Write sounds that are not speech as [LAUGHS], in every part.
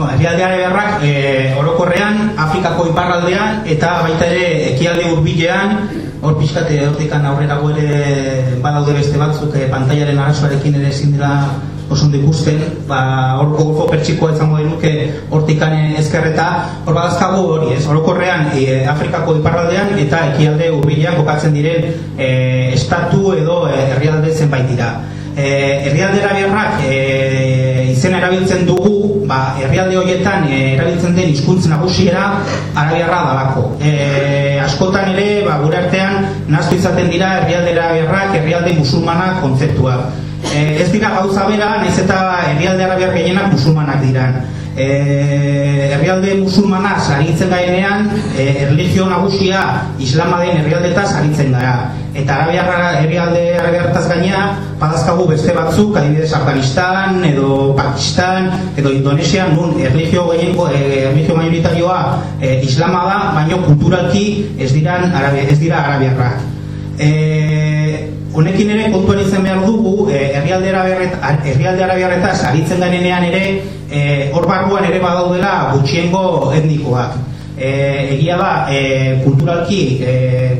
Bueno, Herrialdeare beharrak e, orokorrean, Afrikako iparraldean eta baita ere ekialde hurbilean, hor pixkate hortikan aurrera ere badaude beste batzuk e, pantailaren arazoarekin ere ezin dira oso ondo ikusten, ba, horko golfo pertsikoa izango denuke hortikan ezkerreta, hor badazkagu hori ez, orokorrean e, Afrikako iparraldean eta ekialde hurbilean kokatzen diren e, estatu edo e, herrialde zenbait dira. E, herrialdera beharrak e, izena erabiltzen dugu, ba, herrialde horietan e, erabiltzen den hizkuntz nagusiera arabiarra dalako. E, askotan ere, ba, gure artean, naztu izaten dira herrialdera beharrak, herrialde musulmanak kontzeptua. E, ez dira gauza bera, naiz eta herrialde arabiar gehienak musulmanak diran. E, herrialde musulmana saritzen gaienean, e, erlijio nagusia islama den herrialdetaz saritzen gara. Eta arabiarra herrialde arabiartaz gaina badazkagu beste batzuk adibidez Afganistan edo Pakistan edo Indonesia nun erlijio gehiengo eh, erlijio majoritarioa eh, islama da baino kulturalki ez diran arabia, ez dira arabiarra eh, honekin ere kontuan izan behar dugu eh, herrialde herrialde arabiarretaz aritzen garenean ere eh, hor barruan ere badaudela gutxiengo etnikoak e, egia da e, kulturalki e,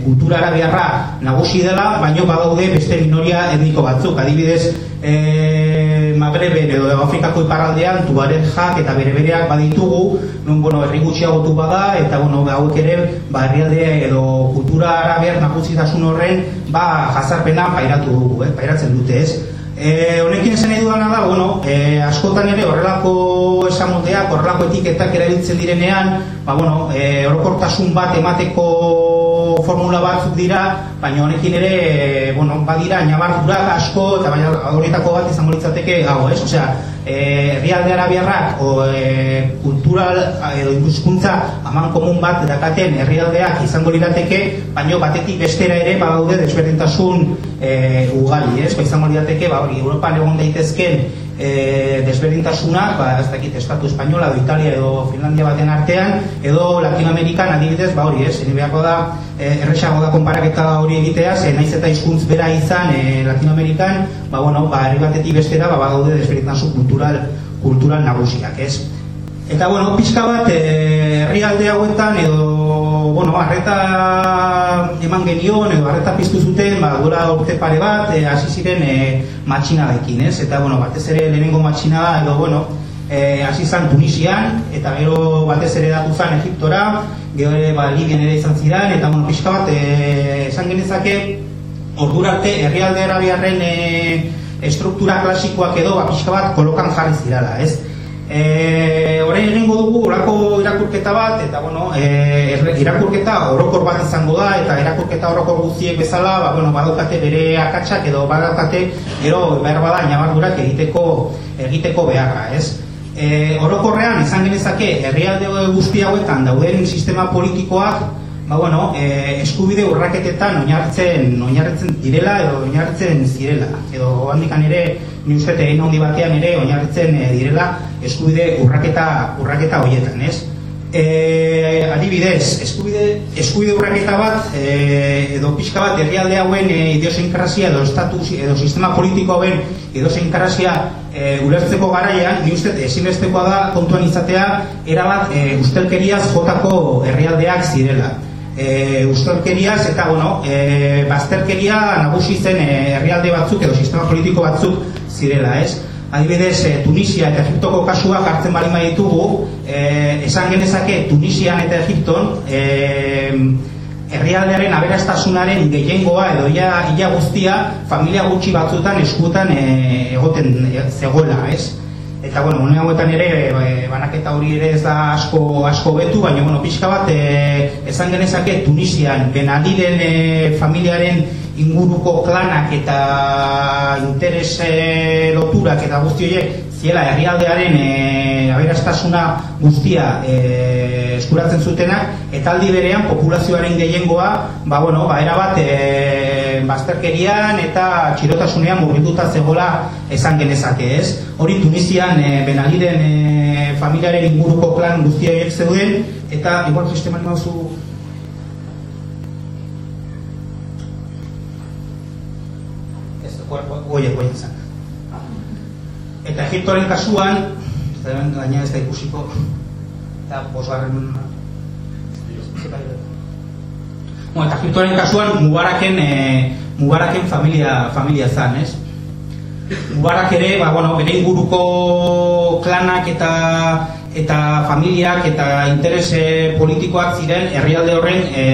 kultura arabiarra nagusi dela, baino badaude beste minoria etniko batzuk, adibidez e, Magreben edo Afrikako iparraldean tubaren jak eta bere bereak baditugu, nun bueno, herri gutxiagotu bada eta bueno, hauek ere ba, edo kultura arabiar nagusitasun horren ba, jazarpena pairatu dugu, eh? pairatzen dute ez. E, honekin esan edu da, bueno, e, askotan ere horrelako esamoteak, horrelako etiketak erabiltzen direnean, ba, bueno, e, orokortasun bat emateko formula batzuk dira, baina honekin ere, e, bueno, badira, nabardurak asko, eta baina horietako bat izango litzateke hau, ez? Osea, e, herrialde arabiarrak o e, kultural edo ikuspuntza aman komun bat dakaten herrialdeak izango lirateke, baino batetik bestera ere badaude desberdintasun e, ugari, ez? Ba, izango lirateke, ba hori, Europan egon daitezken e, desberdintasunak, ba, ez dakit, Estatu Espainola, edo Italia edo Finlandia baten artean, edo Latinoamerikan adibidez, ba hori, ez? Ni beharko da, e, erresago da konparaketa hori egitea, ze naiz eta hizkuntz bera izan e, Latinoamerikan, ba, bueno, ba, herri batetik bestera, ba, badaude desberdintasun kultural, kultural nagusiak, ez? Eta, bueno, pixka bat, eh, herrialde hauetan, edo, bueno, arreta eman genion, edo arreta piztu zuten, ba, gura urte pare bat, e, hasi ziren e, matxina daikin, ez? Eta, bueno, batez ere lehenengo matxina da, edo, bueno, e, hasi zan Tunisian, eta gero batez ere datu zan Egiptora, gero ere, ba, Libian ere izan ziren, eta, bueno, pixka bat, e, esan genezake, ordurarte, herrialde erabiarren e, estruktura klasikoak edo, ba, pixka bat, kolokan jarri zirala, ez? Eh, orain egingo dugu orako irakurketa bat eta bueno, eh, irakurketa orokor bat izango da eta irakurketa orokor guztiek bezala, ba bueno, badukate bere akatsak edo badukate gero behar bada inabardurak egiteko egiteko beharra, ez? Eh, orokorrean izan genezake herrialde guzti hauetan dauden sistema politikoak ba, bueno, e, eskubide urraketetan oinartzen, oinartzen direla edo oinartzen zirela. Edo handikan ere, ni egin handi batean ere oinartzen e, direla eskubide urraketa, urraketa horietan, ez? E, adibidez, eskubide, eskubide urraketa bat, e, edo pixka bat, herrialde hauen e, idiosinkrazia edo estatus, edo sistema politiko hauen idiosinkrazia e, ulertzeko garaian, ni uste ezinbestekoa da kontuan izatea, erabat e, ustelkeriaz jotako herrialdeak zirela e, ustorkeriaz eta bueno, e, bazterkeria nagusi zen e, herrialde batzuk edo sistema politiko batzuk zirela, ez? Adibidez, e, Tunisia eta Egiptoko kasuak hartzen bali ditugu, e, esan genezake Tunisian eta Egipton e, herrialdearen aberastasunaren gehiengoa edo ia, ia guztia familia gutxi batzutan eskutan e, egoten zegoela, ez? Eta bueno, une hauetan ere e, banaketa hori ere ez da asko asko betu, baina bueno, pixka bat e, esan genezake Tunisian Benadiren e, familiaren inguruko klanak eta interes e, loturak eta guzti horiek ziela herrialdearen e, aberastasuna guztia e, eskuratzen zutenak eta aldi berean populazioaren gehiengoa ba bueno, ba era bat e, bazterkerian eta txirotasunean murgituta zegoela esan genezake, ez? Hori Tunisian e, Benaliren e, familiaren inguruko plan guztiak zeuden eta igual sisteman nauzu ez, goia, goia izan. Eta Egiptoren kasuan, Zeren gaina ez da ikusiko. Eta bosgarren... Bueno, eta Egiptoaren kasuan Mubaraken, e, Mubaraken familia, familia zan, ez? Mubarak ere, ba, bueno, bere inguruko klanak eta eta familiak eta interese politikoak ziren herrialde horren e,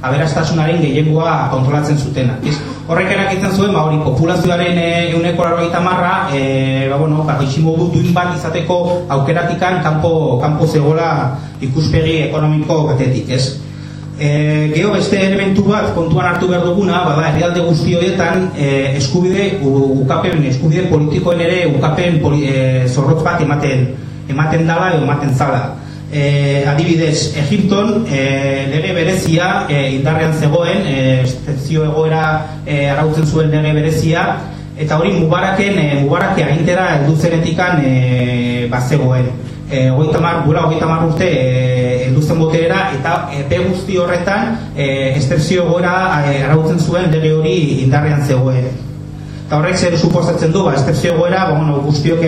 aberastasunaren gehiengoa kontrolatzen zutena. Ez? Horrek erakitzen zuen, ba, hori, populazioaren euneko larroita marra, e, ba, bueno, ba, modu duin bat izateko aukeratikan kanpo, kanpo zegoela ikuspegi ekonomiko batetik, ez? E, geho beste elementu bat kontuan hartu behar duguna, bada, herrialde guzti horietan e, eskubide, ukapen, eskubide politikoen ere ukapen poli, e, zorrotz bat ematen, ematen dala edo ematen zala. E, adibidez, Egipton e, lege berezia e, indarrean zegoen, e, estezio egoera e, arautzen zuen lege berezia, eta hori Mubaraken, e, Mubarake agintera elduzeretikan e, bat zegoen. E, ogeita mar, gura ogeita mar urte e, elduzen boterera, eta epe guzti horretan e, estezio egoera e, arautzen zuen lege hori indarrean zegoen. Eta horrek zer suposatzen du, ba, estezio goera, ba, bueno, guztiok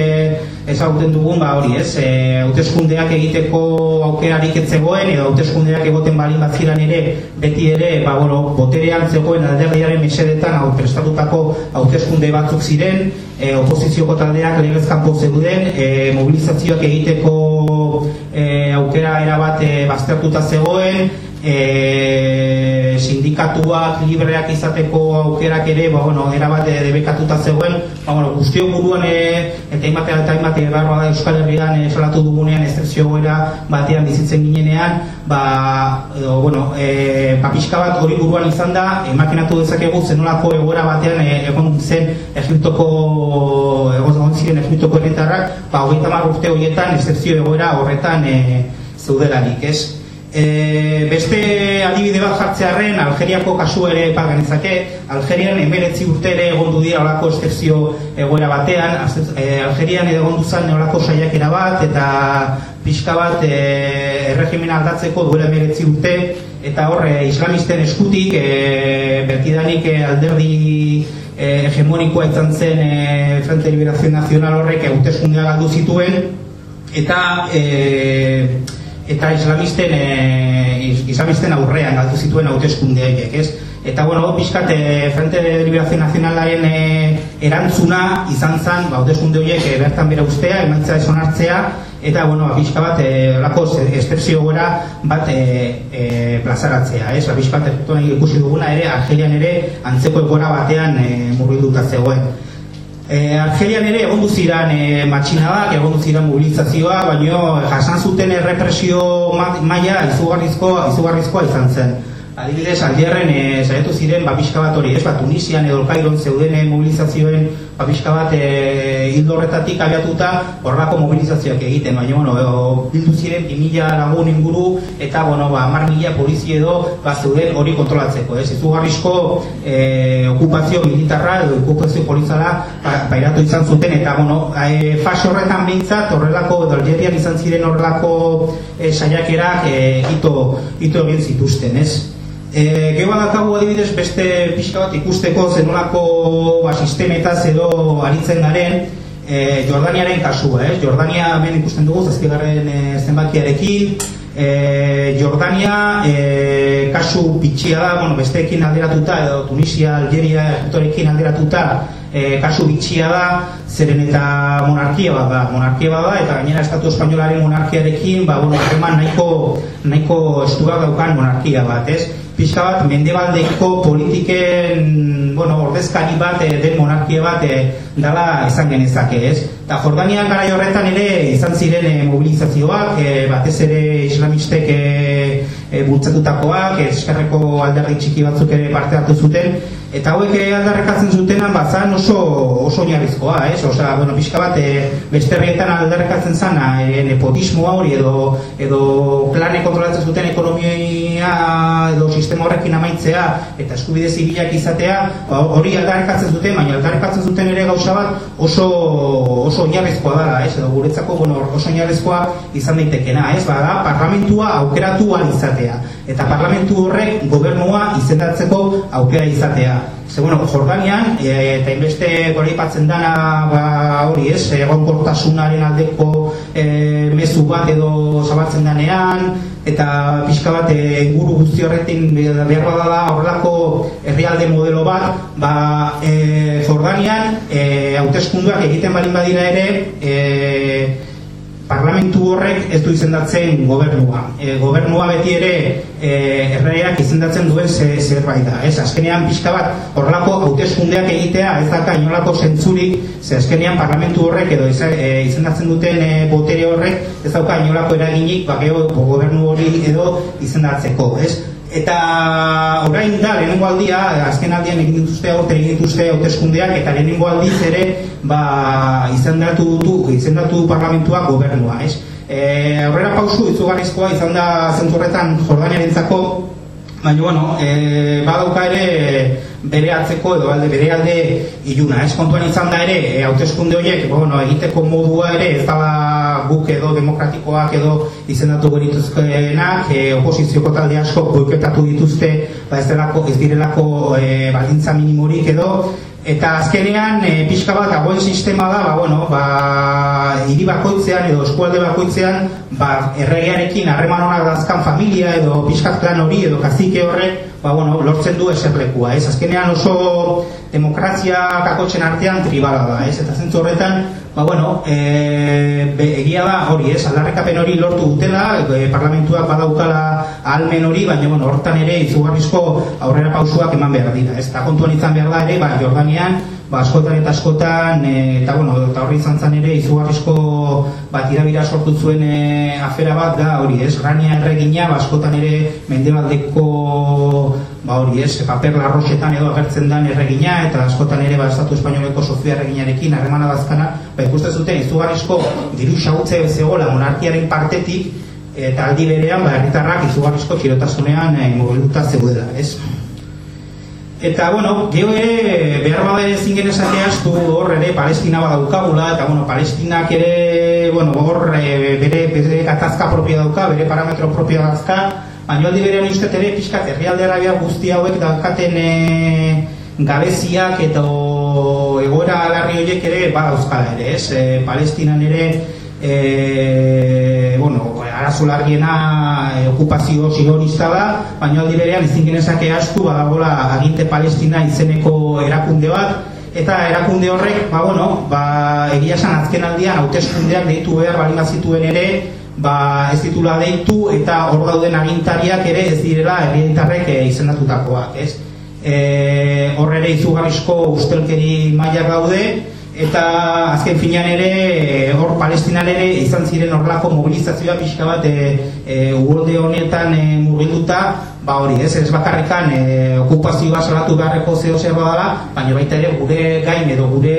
ezagutzen dugun, ba, hori, ez, e, hauteskundeak egiteko aukerarik etzegoen, edo hauteskundeak egoten balin bat ziren ere, beti ere, ba, bueno, boterean zegoen alderriaren mesedetan, hau prestatutako hauteskunde batzuk ziren, e, oposizioko taldeak legezkanpo zeuden, e, mobilizazioak egiteko e, aukera erabat e, baztertuta zegoen, e, sindikatuak libreak izateko aukerak ere ba, bueno, era bat debekatuta zegoen ba, bueno, guztio buruan e, eta imatea eta imatea barroa Euskal Herrian e, salatu dugunean estrezio goera batean bizitzen ginenean ba, edo, bueno, e, papiska bat hori buruan izan da emakinatu dezakegu zenolako egoera batean e, egon zen Egiptoko egon ziren Egiptoko erretarrak ba, hogeita urte horietan estrezio egoera horretan e, zeudelarik, ez? E, beste adibide bat jartzearen Algeriako kasu ere epa Algerian emeretzi urte ere egondu dira olako estezio egoera batean. E, Algerian egondu zen olako saiakera bat eta pixka bat e, erregimena aldatzeko duela emeretzi urte. Eta horre islamisten eskutik e, bertidanik e, alderdi e, hegemonikoa izan zen e, Frente Liberación Nacional horrek eguteskundea galdu zituen. Eta e, eta islamisten e, islamisten aurrean galdu zituen hauteskundeak, ez? Eta bueno, pizkat e, Frente de Liberación Nacionalaren e, erantzuna izan zen, ba hauteskunde horiek e, bertan bera ustea, emaitza eson hartzea eta bueno, pizka bat eh holako estepsio gora bat e, e, plazaratzea, ez? Ba pizkat ikusi duguna ere Argelian ere antzeko egora batean e, murgilduta zegoen. E, Argelian ere egon duziran e, matxinadak, egon duziran mobilizazioa, baina jasan zuten errepresio maila izugarrizkoa, izugarrizkoa izan zen. Adibidez, aldierren e, zaitu ziren bapiska bat hori, ez bat, Tunisian edo Kairon zeuden mobilizazioen bapiska bat e, hildo horretatik abiatuta horrako mobilizazioak egiten, baina, bueno, e, bildu ziren 2000 lagun inguru eta, bueno, ba, mar mila polizia edo ba, zeuden hori kontrolatzeko, ez, izugarrizko e, okupazio militarra edo okupazio polizala pairatu izan zuten, eta, bueno, e, fase horretan behintzat, horrelako, edo Algerian izan ziren horrelako e, saiakerak e, ito, ito egin zituzten, ez? E, Geba dakagu adibidez beste pixka bat ikusteko zenolako ba, sistemetaz edo aritzen garen e, Jordaniaren kasua, eh? Jordania hemen ikusten dugu zazpigarren e, zenbakiarekin e, Jordania e, kasu bitxia da, bueno, besteekin alderatuta edo Tunisia, Algeria, Egiptorekin alderatuta e, kasu bitxia da zeren eta monarkia bat da monarkia bat da eta gainera estatu espainolaren monarkiarekin ba, bueno, nahiko, nahiko estuak daukan monarkia bat, ez? Pixka bat mendebaldeko politiken bueno, ordezkari bat e, den monarkia bat e, dala izan genezake, ez? Eta Jordanian gara horretan ere izan ziren e, mobilizazioak, e, batez ere islamistek e, e, bultzatutakoak, eskerreko alderdi txiki batzuk ere parte hartu zuten, eta hauek aldarrekatzen zutenan bazan oso oso oinarrizkoa, ez? Osea, bueno, pixka bat e, beste herrietan aldarrekatzen zana e, nepotismo hori edo edo plane kontrolatzen zuten ekonomia edo sistema horrekin amaitzea eta eskubide zibilak izatea, ba, hori aldarrekatzen zuten, baina aldarrekatzen zuten ere gauza bat oso oso oinarrizkoa da, ez? Edo guretzako, bueno, oso oinarrizkoa izan daitekena, ez? Bada, parlamentua aukeratu izate izatea. Eta parlamentu horrek gobernua izendatzeko aukera izatea. Ze, bueno, Jordanian, e, eta inbeste gori patzen dana ba, hori ez, egon kortasunaren aldeko e, mezu bat edo zabatzen danean, eta pixka bat e, inguru guzti horretin behar da horrelako herrialde modelo bat, ba, e, Jordanian, e, hauteskunduak egiten balin badira ere, e, parlamentu horrek ez du izendatzen gobernua. E, gobernua beti ere e, erreak izendatzen duen zerbait da. Ez, azkenean pixka bat horrelako hauteskundeak egitea ez daka inolako zentzurik, ze azkenean parlamentu horrek edo e, izendatzen duten e, botere horrek ez dauka inolako eraginik bakeo gobernu hori edo izendatzeko. Ez? Eta orain da, lehenengo aldia, azken aldian egin dituzte aurte egin dituzte hauteskundeak eta lehenengo aldiz ere ba, izendatu dutu, izendatu parlamentua gobernua, ez? E, aurrera pausu izugarrizkoa izan da zentzurretan Jordaniaren zako, baina, bueno, e, badauka ere bere atzeko edo alde bere alde iluna, ez? Kontuan izan da ere e, hauteskunde horiek, bueno, egiteko modua ere ez dala guk edo demokratikoak edo izendatu berituzkenak, e, oposizioko talde asko boiketatu dituzte, ba ez, delako, ez direlako e, baldintza minimorik edo, Eta azkenean, e, pixka bat, dagoen sistema da, ba, bueno, ba, hiri bakoitzean edo eskualde bakoitzean, ba, erregearekin harreman honak dazkan familia edo pixkat plan hori edo kazike horrek, ba, bueno, lortzen du eserlekua, ez? Azkenean oso demokrazia kakotzen artean tribala da, ez? Eta zentzu horretan, ba, bueno, e, be, egia da hori, ez? Aldarrekapen hori lortu dutela, e, parlamentuak badaukala almen hori, baina, bueno, hortan ere izugarrizko aurrera pausuak eman behar dira, ez? Eta kontuan izan behar da ere, ba, Jordanian, ba, askotan eta askotan, e, eta bueno, eta horri izan zen ere, izugarrizko bat irabira sortu zuen e, afera bat da, hori ez, rania erregina, ba, askotan ere mendebaldeko, ba, hori ez, paper larroxetan edo agertzen den erregina, eta askotan ere, ba, Estatu Espainoleko Sofia erreginarekin, harremana bazkana, ba, ikusten zuten, izugarrizko diru xagutze zegoela monarkiaren partetik, eta aldi berean, ba, erritarrak izugarrizko txirotasunean e, mobiluta zeudela, ez? Eta, bueno, geho ere, behar bada ezin genezake astu hor ere Palestina badaukagula, eta, bueno, Palestinak ere, bueno, hor e, bere, bere gatazka propia dauka, bere parametro propia dauzka, baina aldi berean uste ere pixkat herrialde arabia guzti hauek daukaten e, gabeziak eta egoera alarri horiek ere badauzkala ere, ez? E, Palestinan ere, e, bueno, arazo largiena e, okupazio sionista da, baina aldi berean ezin genezake astu badagola aginte palestina izeneko erakunde bat, eta erakunde horrek, ba, bueno, ba, egia esan azken aldian hauteskundeak deitu behar balima zituen ere, ba, ez ditula deitu eta hor dauden agintariak ere ez direla herrientarrek e, izendatutakoak, ez? E, hor ere izugarrizko ustelkeri mailak gaude, eta azken finean ere hor palestinan ere izan ziren horlako mobilizazioa pixka bat e, e, honetan e, murgilduta. Ba hori ez, ez bakarrikan e, okupazioa salatu beharreko zeo zer badala baina baita ere gure gain edo gure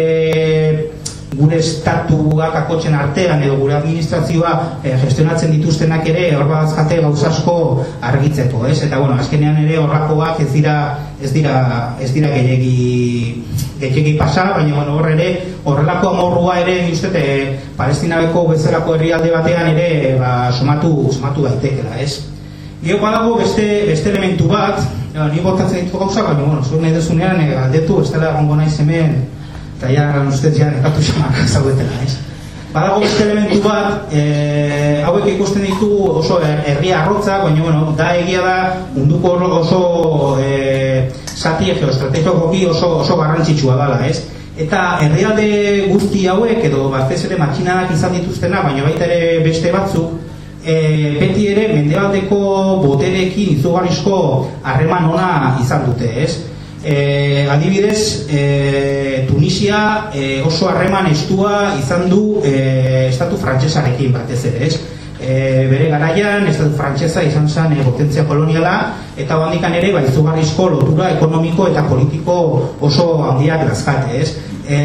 gure estatuak akotzen artean edo gure administrazioa e, gestionatzen dituztenak ere hor badazkate gauzasko argitzeko, ez? Eta bueno, azkenean ere horrakoak ez dira ez dira ez dira gehiegi gehiegi pasa, baina bueno, hor ere horrelako amorrua ere ustete Palestinabeko bezalako herrialde batean ere ba somatu somatu daitekela, ez? Gio badago beste beste elementu bat, ni botatzen ditu gauza, baina bueno, zure nahi dezunean e, aldetu, ez dela egongo naiz hemen eta ja, ustez, ja, nekatu xamak zaudetela, ez? Badago beste elementu bat, e, hauek ikusten ditu oso herria arrotza, baina, bueno, da egia da munduko oso e, zati geoestrategikoki oso, oso garrantzitsua dela, ez? Eta herrialde guzti hauek, edo batez ere matxinanak izan dituztena, baina baita ere beste batzuk, e, beti ere mendebaldeko boterekin izugarrizko harreman ona izan dute, ez? E, adibidez, e, Tunisia e, oso harreman estua izan du e, estatu frantsesarekin batez ere, ez? E, bere garaian, estatu frantsesa izan zen e, potentzia koloniala, eta handikan ere, ba, izugarrizko lotura ekonomiko eta politiko oso handiak dazkate, ez? E,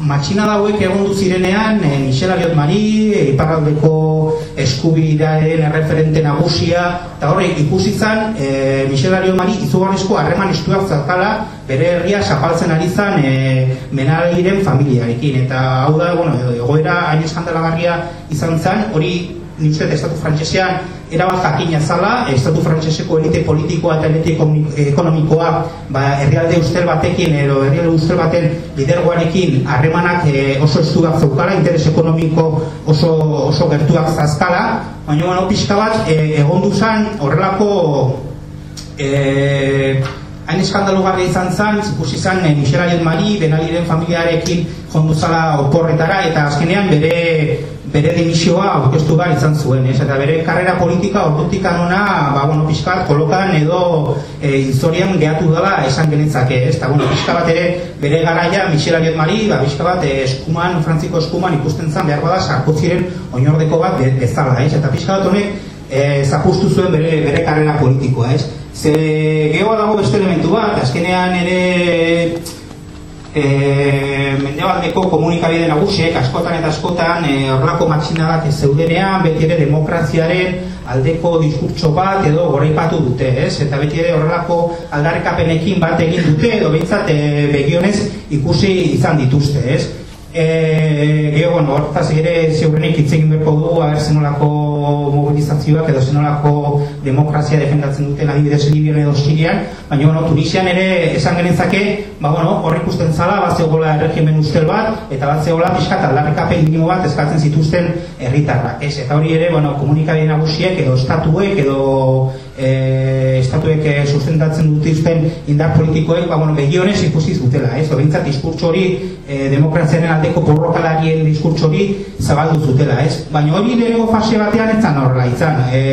matxina dauek egon zirenean e, Michel Aliot Mari, e, iparraldeko eskubidaren erreferente nagusia, eta horre ikusi zan e, Michel Aliot Mari izugarrizko harreman estuak zartala bere herria zapaltzen ari zan e, menaliren familiarekin, eta hau da, bueno, egoera hain eskandalagarria izan zan, hori nintzet estatu frantzesean erabat jakina zala, estatu frantseseko elite politikoa eta elite ekonomikoa ba, herrialde ustel batekin edo herrialde ustel baten lidergoarekin harremanak e, oso estuak zaukala, interes ekonomiko oso, oso gertuak zazkala, baina bueno, pixka bat e, egon duzan horrelako e, hain eskandalugarri izan zan, ikusi izan e, Michel Mari, Benaliren familiarekin jonduzala oporretara, eta azkenean bere bere dimisioa aurkeztu behar izan zuen, ez? eta bere karrera politika ordutik anona, ba, bueno, pixkat, kolokan edo e, historian gehatu dela esan genetzake, ez? Eta, bueno, pixka bat ere, bere garaia, Michel Ariel Mari, ba, pixka bat, e, eskuman, frantziko eskuman ikusten zan, behar bada, sarko ziren oinordeko bat bezala, ez? Eta pixka bat honek, e, zapustu zuen bere, bere karrera politikoa, ez? Ze geho dago beste elementu bat, azkenean ere e, mendebaldeko komunikabide nagusiek askotan eta askotan e, horrelako matxinadak ez zeudenean beti ere demokraziaren aldeko diskurtso bat edo goraipatu dute, ez? Eta beti ere horrelako aldarrekapenekin bat egin dute edo behintzat e, begionez ikusi izan dituzte, ez? E, Gero, bueno, hortaz ere ziurrenik hitz egin berko du, haber zenolako mobilizazioak edo zenolako demokrazia defendatzen duten adibidez Libian edo Sirian, baina, bueno, Tunisian ere esan genezake, ba, bueno, horrik usten zala, bat zegoela erregimen ustel bat, eta bat zegoela pixkat aldarrikapen minimo bat eskatzen zituzten herritarra. Ez, eta hori ere, bueno, komunikabide nagusiek edo estatuek edo e, estatuek e, sustentatzen dutizten indar politikoek, ba, bueno, begionez ikusi zutela, ez, obintzat diskurtso hori e, demokraziaren aldeko borrokalarien diskurtso hori zabaldu zutela, ez, baina hori lehenengo fase batean ez zan horrela, izan, e,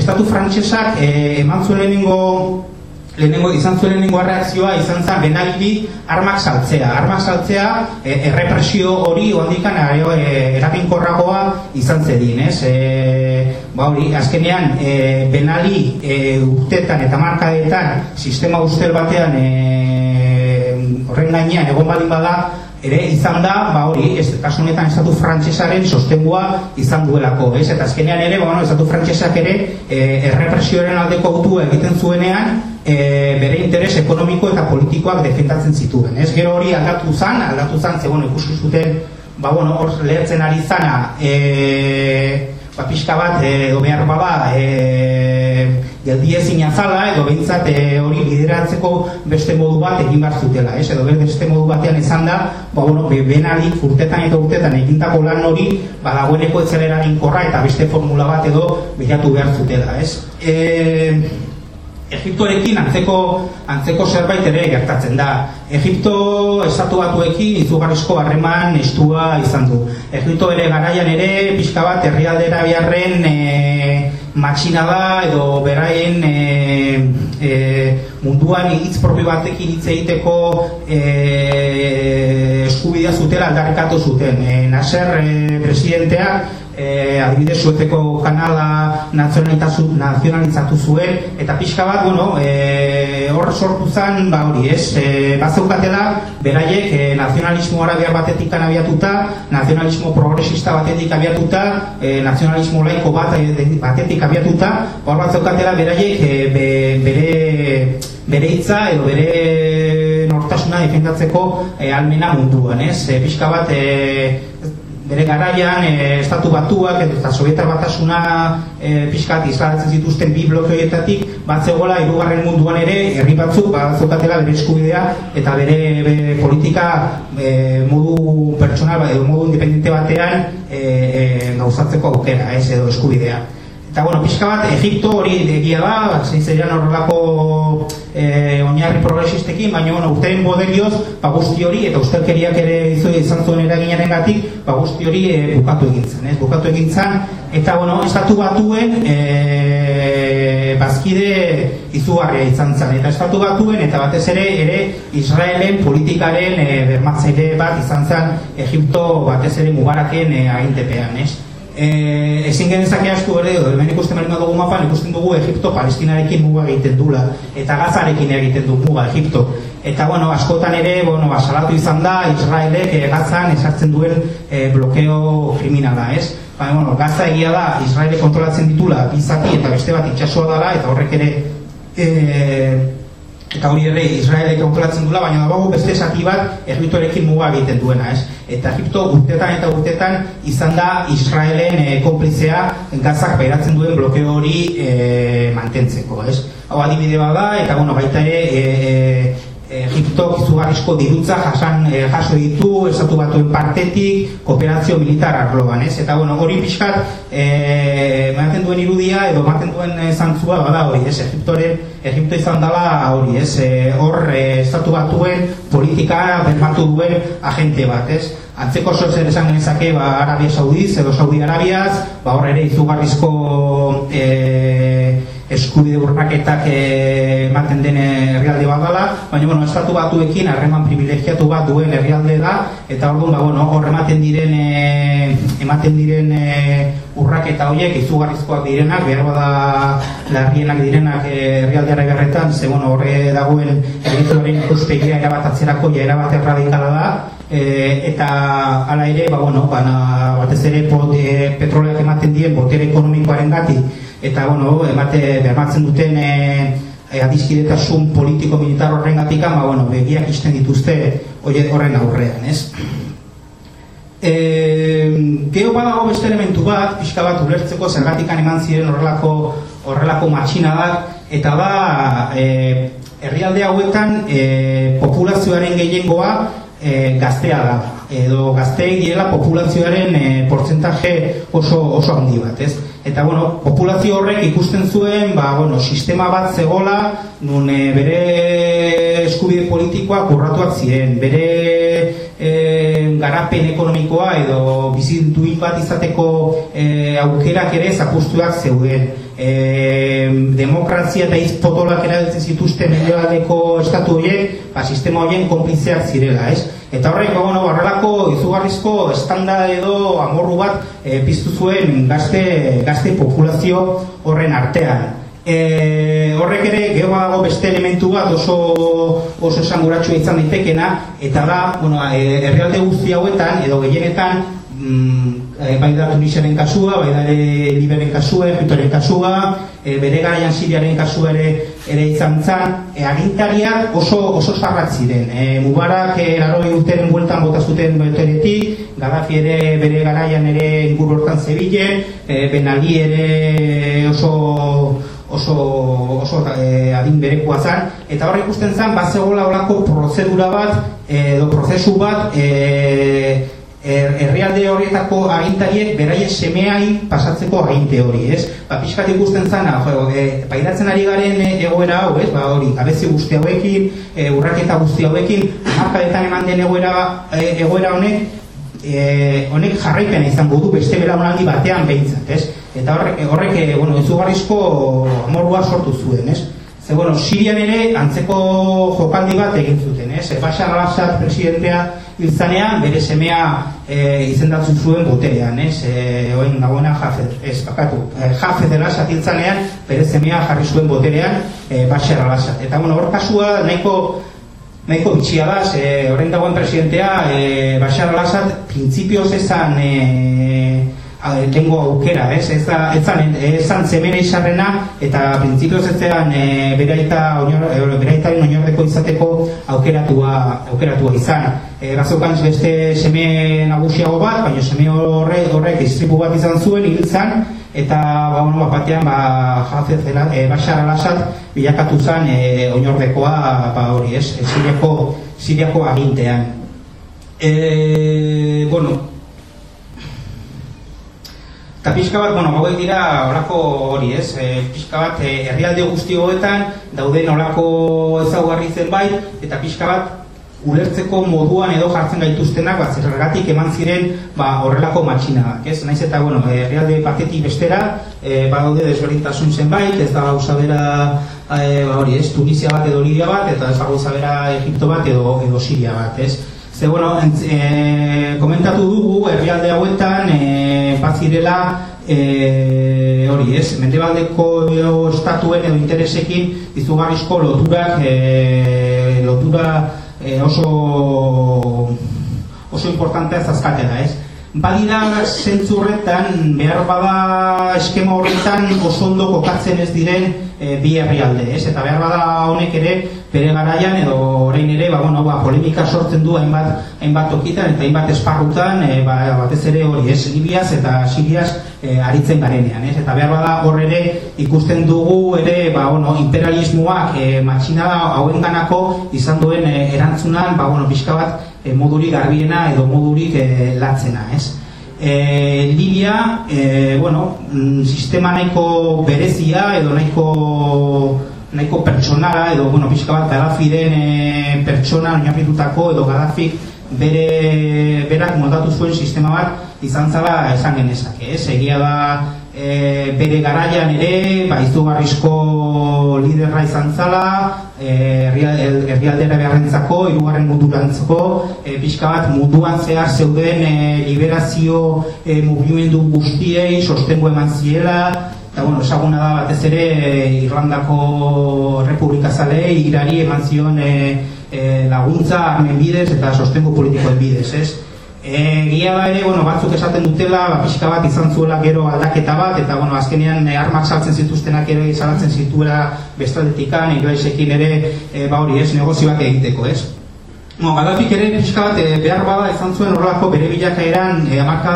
estatu frantsesak e, eman zuen lehenengo lehenengo izan zuen lehenengo reakzioa izan zen benaldi armak saltzea. Armak saltzea e, errepresio hori ondikan e, erapinkorragoa izan zedin, ez? E, ba hori, azkenean e, benali e, urtetan eta markadetan sistema ustel batean e, horren gainean egon badin bada ere izan da, ba hori, ez, kasu estatu frantsesaren sostengua izan duelako, ez, eta azkenean ere, ba, bueno, estatu frantsesak ere e, errepresioaren aldeko gutu egiten zuenean, e, bere interes ekonomiko eta politikoak defendatzen zituen, ez, gero hori aldatu zan, aldatu zan, ze, bueno, ikusi zuten, ba, bueno, hor lehertzen ari zana, e, ba, pixka bat, edo behar baba, e, geldi ezin azala, edo behintzat e, hori lideratzeko beste modu bat egin behar zutela, ez? edo beste modu batean izan da, ba, bueno, benalik urtetan eta urtetan egintako lan hori, ba, dagoeneko etzelera korra eta beste formula bat edo bilatu behar zutela, ez? E, Egiptorekin antzeko, antzeko zerbait ere gertatzen da. Egipto estatu batuekin izugarrizko harreman estua izan du. Egipto ere garaian ere pixka bat herrialdera biharren e, matxina da edo beraien e, e, munduan hitz propio batekin hitz egiteko e, eskubidea zutela aldarrikatu zuten. E, Nasser e, presidenteak e, adibidez sueteko kanala nazionalizatu zuen eta pixka bat, bueno, e, hor sortu zen, ba hori, ez, e, bat zeukatela, beraiek e, nazionalismo arabiar batetik abiatuta, nazionalismo progresista batetik abiatuta, e, nazionalismo laiko bat, batetik abiatuta, hor bat zeukatela, beraiek e, be, bere bere hitza edo bere nortasuna defendatzeko e, almena munduan, ez? E, pixka bat, e, bere garaian e, estatu batuak eta sovietar batasuna e, pixkat izlaratzen zituzten bi bloke horietatik bat zegoela irugarren munduan ere herri batzuk bat zukatela bere eskubidea eta bere, bere politika e, modu pertsonal edo modu independente batean e, e, gauzatzeko aukera ez edo eskubidea Eta, bueno, pixka bat, Egipto hori egia da, zeizean horrelako e, oinarri progresistekin, baina, bueno, urtean boderioz, ba, guzti hori, eta ustelkeriak ere izu, izan zuen eraginaren gatik, ba, guzti hori e, bukatu egintzen, ez? Bukatu egintzen, eta, bueno, estatu batuen, e, bazkide izugarria izan zen, eta estatu batuen, eta batez ere, ere, Israelen politikaren e, bermatzaile bat izan zen, Egipto batez ere mugaraken e, agintepean, ez? Eh, ezin genezake asko ere, hemen ikusten bali dugu mapan, ikusten dugu Egipto Palestinarekin muga egiten dula, eta Gazarekin egiten du muga Egipto. Eta, bueno, askotan ere, bueno, basalatu izan da, Israelek eh, Gazan esartzen duen eh, blokeo kriminala, ez? Baina, bueno, Gaza egia da, Israele kontrolatzen ditula, bizati eta beste bat itxasua dela, eta horrek ere, eh, eta hori ere Israelek kontrolatzen dula, baina dago beste esati bat Egiptorekin muga egiten duena, ez? Eta Egipto urtetan eta urtetan izan da Israelen e, konplizea gazak behiratzen duen blokeo hori e, mantentzeko, ez? Hau adibide bada, eta bueno, baita ere e, Egipto izugarrizko dirutza jasan e, jaso ditu estatu batuen partetik kooperazio militar arloan, ez? Eta bueno, hori pixkat eh ematen duen irudia edo ematen duen e, zantzua bada hori, ez? Egiptoren Egipto izan dela hori, ez? E, hor e, estatu batuen politika bermatu duen agente bat, ez? Antzeko oso zer esan genezake, ba, Arabia Saudiz edo Saudi Arabiaz, ba, hor ere izugarrizko eh eskubide urraketak eh, ematen den herrialde bat dela, baina bueno, estatu batuekin harreman privilegiatu bat duen herrialde da, eta orduan ba, bueno, hor ematen diren e, ematen diren e, urraketa horiek izugarrizkoak direnak, behar bada larrienak direnak herrialdeara berretan, ze bueno, horre dagoen egituaren ikuspegia erabat atzerako ja erabat erradikala da, e, eta hala ere, ba, bueno, bana, batez ere pot, e, petroleak ematen dien botere ekonomikoaren gati, eta bueno, emate bermatzen duten e, e, adiskidetasun politiko-militar horren gatika, ba, bueno, begiak izten dituzte horren aurrean, ez? E, geho badago beste elementu bat, pixka bat ulertzeko zergatikan eman ziren horrelako horrelako matxina bat, eta da e, herrialde hauetan e, populazioaren gehiengoa e, gaztea da edo gazteek direla populazioaren e, portzentaje oso, oso handi bat, ez? Eta, bueno, populazio horrek ikusten zuen, ba, bueno, sistema bat zegola, nun e, bere eskubide politikoa kurratuak ziren, bere e, garapen ekonomikoa edo bizintuin bat izateko e, aukerak ere zapustuak zeuden. E, demokrazia eta izpotolak erabiltzen zituzten medioaldeko estatu horiek, ba, sistema horien konplitzeak zirela, ez? Eta horrek, ba, bueno, horrelako izugarrizko estanda edo amorru bat e, piztu zuen gazte, gazte populazio horren artean. E, horrek ere, geho dago beste elementu bat oso, oso esanguratxua izan daitekena, eta da, bueno, e, herrialde guzti hauetan, edo gehienetan, mm, e, bai da Tunisiaren kasua, bai da Liberen kasua, Egiptoren kasua, e, bere garaian Siriaren kasua ere ere izan zan, e, agintariak oso, oso zarrak ziren. E, Mubarak e, eraroi urteren bueltan bota zuten boteretik, Gaddafi ere bere garaian ere inguru hortan zebilen, e, Benali ere oso oso, oso e, adin berekoa zan, eta hor ikusten zan, bat zegoela horako prozedura bat, edo prozesu bat, e, Er, herrialde horietako agintariek beraien semeai pasatzeko aginte hori, ez? Ba, pixkat ikusten zana, jo, e, pairatzen ari garen egoera hau, ez? Ba, hori, abezi guzti hauekin, e, urraketa guzti hauekin, markadetan eman den egoera, e, egoera honek, e, honek jarraipena izango du beste belaunaldi batean behintzat, ez? Eta horrek, horrek e, bueno, izugarrizko amorua sortu zuen, ez? Ze, bueno, Sirian ere antzeko jokaldi bat egin zuten, ez? Eh? Bashar al-Assad presidentea hiltzanean bere semea e, izendatzen zuen boterean, ez? E, oin dagoena Jafet, ez, bakatu. E, Jafet al-Assad hiltzanean bere semea jarri zuen boterean e, Bashar al-Assad. Eta, bueno, hor kasua nahiko nahiko bitxia da, ze horren dagoen presidentea e, Bashar al-Assad printzipioz ezan e, tengo aukera, ez? Ez da ezan ezan zemene isarrena eta printzipioz ezean e, beraita oinor e, beraitaren oinordeko izateko aukeratua aukeratua izan. Eh razokan beste seme nagusiago bat, baina seme horre horrek istripu bat izan zuen hiltzan eta ba bueno, batean ba Hafez e, Bashar al-Assad bilakatu zen e, oinordekoa ba hori, ez? Siriako Siriako agintean. Eh bueno, Eta pixka bat, bueno, hauek dira horako hori ez, e, pixka bat e, herrialde guzti hoetan dauden horako ezaguarri zen bai, eta pixka bat ulertzeko moduan edo jartzen gaituztenak, bat zergatik eman ziren ba, horrelako matxinak, ez? Naiz eta, bueno, herrialde patetik bestera, e, badaude desberdintasun zenbait, ez da gauza bera, e, ba, hori ez, Tunisia bat edo Lidia bat, eta ez da gauza bera Egipto bat edo, edo Siria bat, ez? Ze, bueno, e, komentatu dugu, herrialde hauetan, e, bazirela, e, hori ez, mendebaldeko estatuen edo interesekin izugarrizko loturak, e, lotura e, oso, oso importantea zazkatela, ez? Badira zentzu behar bada eskema horretan oso ondo kokatzen ez diren e, bi herrialde, ez? Eta behar bada honek ere, bere garaian edo orain ere, ba, bueno, ba, polemika sortzen du hainbat, hainbat tokitan eta hainbat esparrutan, e, ba, batez ere hori, ez? Libiaz eta Siriaz e, aritzen garenean, ez? Eta behar bada hor ere ikusten dugu ere, ba, bueno, imperialismoak e, matxina hauen ganako izan duen e, erantzunan, ba, bueno, pixka bat e, modurik garbiena edo modurik e, latzena, ez? E, Libia, e, bueno, mm, sistema nahiko berezia edo nahiko nahiko pertsonala edo, bueno, pixka bat Gaddafi den e, pertsona oinarritutako edo Gaddafik bere berak moldatu zuen sistema bat izan zala esan genezake, ez? Egia da e, bere garaian ere, ba, izugarrizko liderra izan zala, e, herrialdera beharrentzako, irugarren mundurantzako, e, pixka bat munduan zehar zeuden e, liberazio e, mugimendu guztiei, sostengo eman ziela, eta bueno, esaguna da batez ere Irlandako Republika Zalei, irari eman zion e, e, laguntza armen bidez eta sostengo politikoen bidez, ez? Egia da ere, bueno, batzuk esaten dutela, ba, pixka bat izan zuela gero aldaketa bat, eta bueno, azkenean e, armak saltzen zituztenak ere salatzen zituela bestaldetikan, inglesekin ere, e, ba hori, ez, negozioak egiteko, ez? Bueno, Gaddafik ere pixka bat e, behar bada izan zuen horrelako bere bilakaeran, e, amarka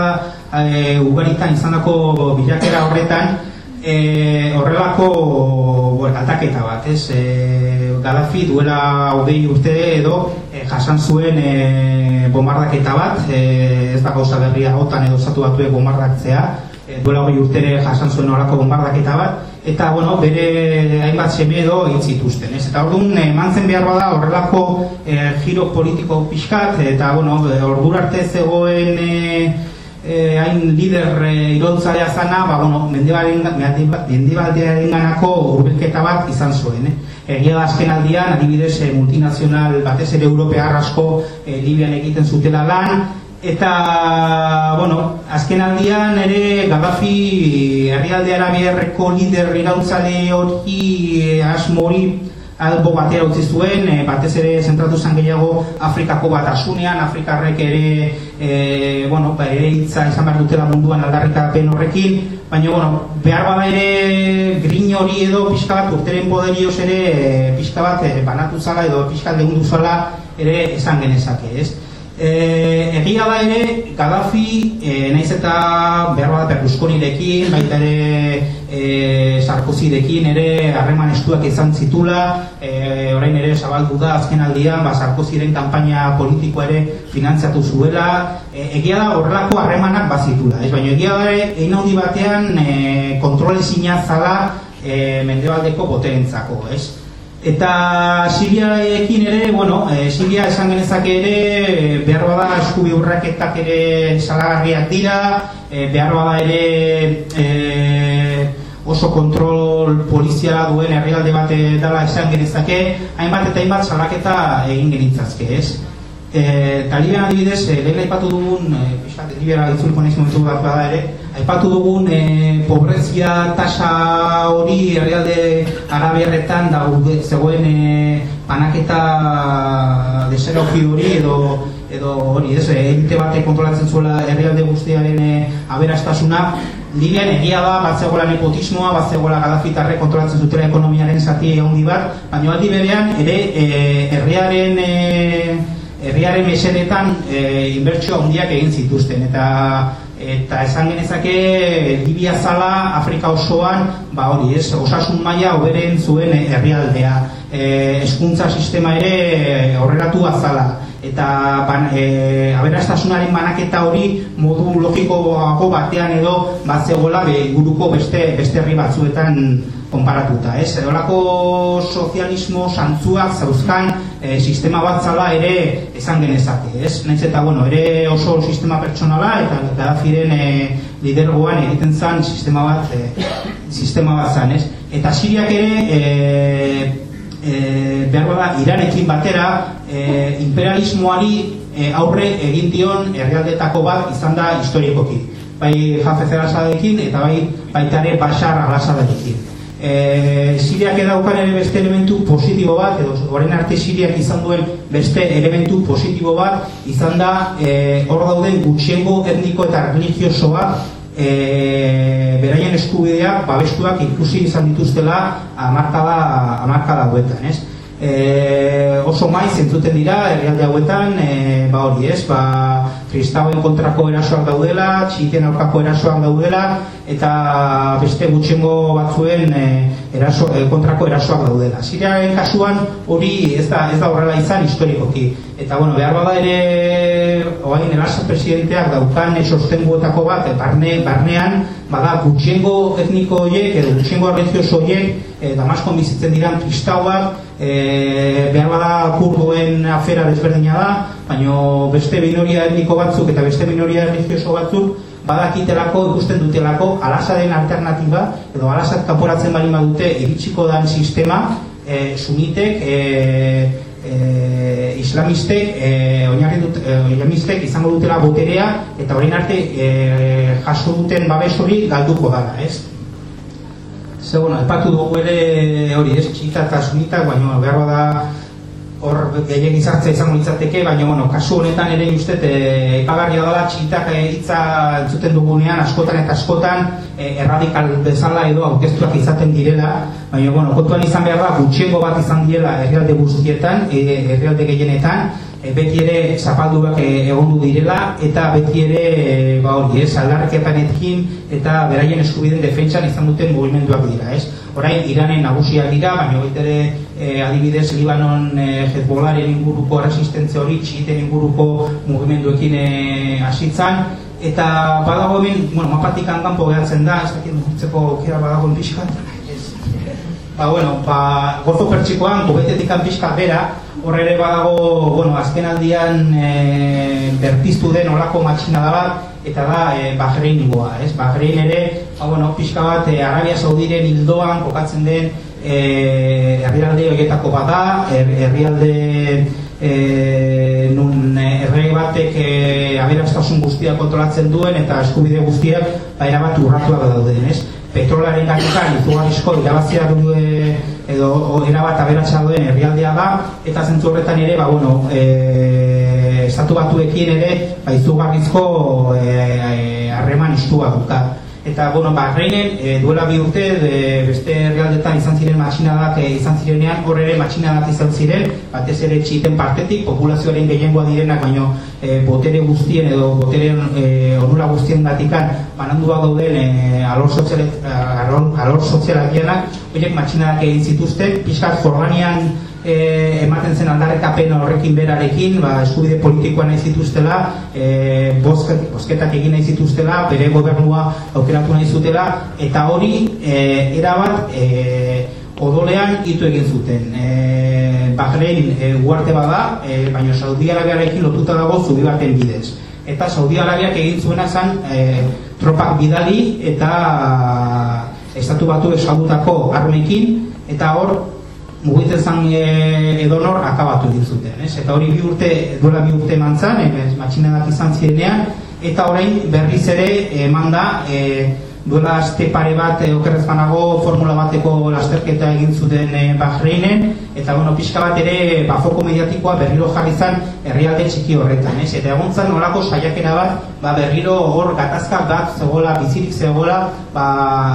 e, ugaritan izandako bilakera horretan, e, horrelako bueno, aldaketa bat, ez? E, Gaddafi duela hogei urte edo e, jasan zuen e, bombardaketa bat, e, ez da gauza berria otan edo zatu batuek bombardaktzea, e, duela hori urtere jasan zuen horako bombardaketa bat, eta bueno, bere hainbat seme edo hitzituzten, ez? Eta orduan eman zen behar bada horrelako e, giro politiko pixkat, eta bueno, ordura arte zegoen e, e, hain lider e, irontzalea zana, ba, bueno, mendebaldearen ganako urbilketa bat izan zuen, eh? Egia da azken aldian, adibidez, e, multinazional batez ere Europea asko e, Libian egiten zutela lan, eta, bueno, azken aldian ere Gaddafi herrialde arabierreko lider irauntzale hori e, asmori albo batera utzi zuen, e, batez ere zentratu zen gehiago Afrikako bat asunean, Afrikarrek ere, e, bueno, ba, ere hitza izan behar dutela munduan aldarrikapen horrekin, baina, bueno, behar bada ere grin hori edo pixka bat urteren poderioz ere e, pixka bat e, banatu zala edo pixka legundu zala ere esan genezake, ez? E, egia da ere, Gaddafi, e, naiz eta behar bada Berlusconirekin, baita ere e, Sarkozirekin ere harreman estuak izan zitula, e, orain ere zabaldu da azken aldian, ba, Sarkoziren kanpaina politikoa ere finantziatu zuela, e, egia da horrelako harremanak bazitula, ez? Baina egia da ere, egin handi batean e, kontrole zala e, mendebaldeko potentzako, ez? Eta Siriaekin ere, bueno, e, Siria esan genezak ere, e, behar bada eskubi urraketak ere salagarriak dira, e, behar bada ere e, oso kontrol poliziala duen herrialde bat dela esan genezake, hainbat eta hainbat salaketa egin genitzazke, ez? E, Taliban adibidez, e, lehen aipatu dugun, e, pixkat, libera itzuliko nahiz momentu bat bada ere, aipatu dugun e, pobrezia tasa hori herrialde arabiarretan da zegoen e, panaketa deseroki hori edo edo hori, ez, egite bate kontrolatzen zuela herrialde guztiaren e, aberastasuna, Libian egia da, bat zegoela nepotismoa, bat zegoela gadafitarre kontrolatzen zutela ekonomiaren zati handi bat, baina aldi berean, ere, herriaren e, herriaren mesedetan e, inbertsio handiak egin zituzten. Eta eta esan genezake Libia zala Afrika osoan ba hori ez osasun maila hoberen zuen herrialdea e, eskuntza sistema ere horreratu azala eta ban, e, aberastasunaren banaketa hori modu logikoago batean edo bat zegoela guruko beste, beste herri batzuetan konparatuta, ez? Olako sozialismo santzuak zauzkan e, sistema bat zala ere esan genezake, ez? Naiz eta, bueno, ere oso sistema pertsonala eta Gaddafiren e, lidergoan egiten zan sistema bat e, sistema bat zan, ez? Eta Siriak ere e, e, behar da, iranekin batera e, imperialismoari e, aurre egin dion herrialdetako bat izan da historikoki bai Jafez Erasadekin eta bai baitare Bashar Alasadekin E, Siriak edaukan ere beste elementu positibo bat, edo horren arte Siriak izan duen beste elementu positibo bat, izan da e, hor dauden gutxiengo etniko eta religioso bat e, beraien eskubideak babestuak ikusi izan dituztela amarkada, amarkada duetan, ez? E, oso maiz entzuten dira herrialde hauetan, e, ba hori ez, ba, kristauen kontrako erasoak daudela, txiten aurkako erasoak daudela, eta beste gutxengo batzuen e, eraso, e, kontrako erasoak daudela. Zirearen kasuan hori ez da, ez da horrela izan historikoki. Eta bueno, behar bada ere, oain erasa presidenteak daukan sostenguetako bat, barne, barnean, bada gutxengo etniko horiek, edo gutxengo arrezioso horiek, e, Damaskon bizitzen diran kristauak, e, behar bada kurduen afera desberdina da, baina beste minoria etniko batzuk eta beste minoria religioso batzuk badakitelako ikusten dutelako alasaren alternatiba edo alasat kaporatzen bali dute iritsiko dan sistema e, sunitek e, e, islamistek e, oinarri dut, e, izango dutela boterea eta orain arte e, jaso duten babes hori galduko dara, ez? Ze, bueno, epatu dugu ere hori, ez, txita eta sunita, baina behar da hor gehien izartze izango litzateke, baina bueno, kasu honetan ere uste e, ipagarria dela txitak e, hitza entzuten dugunean askotan eta askotan e, erradikal bezala edo aurkeztuak izaten direla, baina bueno, kontuan izan behar da gutxiengo bat izan direla herrialde guztietan, e, herrialde gehienetan, e, beti ere zapalduak egondu direla eta beti ere e, ba hori, ez, etkin eta beraien eskubiden defentsan izan duten mugimenduak dira, ez? Orain Iranen nagusiak dira, baina beti ere e, adibidez Libanon e, Hezbollaren inguruko resistentzia hori txiten inguruko mugimenduekin e, hasitzan eta badago hemen, bueno, mapatik handan pogeatzen da, ez dakit mugitzeko kera badago pixkat, ba, bueno, ba, gozo pertsikoan, bugetetik pixkat bera, hor ere badago, bueno, azken aldian e, berpiztu den olako matxina da bat, eta da e, Bahrein goa, ez? Bahrein ere, ba, bueno, pixka bat, e, Arabia Saudiren hildoan kokatzen den e, herrialde horietako bada, herrialde e, nun errege batek e, aberastasun guztiak kontrolatzen duen eta eskubide guztiak baina bat urratuak dauden, ez? Petrolaren gatikan izugarrizko irabazia du edo erabat aberatsa duen herrialdea da. Eta zentzu horretan ere ba bueno e, estatu batuekin ere ba izugarrizko e, e, harreman istua duka eta bueno ba reinen e, duela bi urte de, beste herrialdetan izan ziren matxinadak e, izan zirenean hor ere matxinadak izan ziren batez ere txiten partetik populazioaren gehiengoa direnak baino e, botere guztien edo botere e, onura guztien datikan banandua dauden e, alor sozialak horiek matxinadak egin zituzten, pixkat Jordanian e, ematen zen aldarrekapen horrekin berarekin, ba, eskubide politikoa nahi zituztela, e, bosket, bosketak egin nahi zituztela, bere gobernua aukeratu nahi zutela, eta hori e, erabat e, odolean hitu egin zuten. E, Bahrein e, uarte bada, e, baina Saudi Arabiarekin lotuta dago zubi baten bidez. Eta Saudi Arabiak egin zuena zen e, tropak bidali eta estatu batu eskaldutako armekin eta hor mugitzen zan e, edonor akabatu egin zuten, ez? Eta hori bi urte, duela bi urte eman zan, e, matxinenak izan zirenean, eta orain berriz ere eman da, e, duela aste pare bat e, okerrez banago formula bateko lasterketa egin zuten e, Bahreinen, eta bueno, pixka bat ere bafoko mediatikoa berriro jarri zan herrialde txiki horretan, ez? Eta egon zan nolako saiakera bat, ba berriro hor gatazka bat zegoela, bizirik zegoela, ba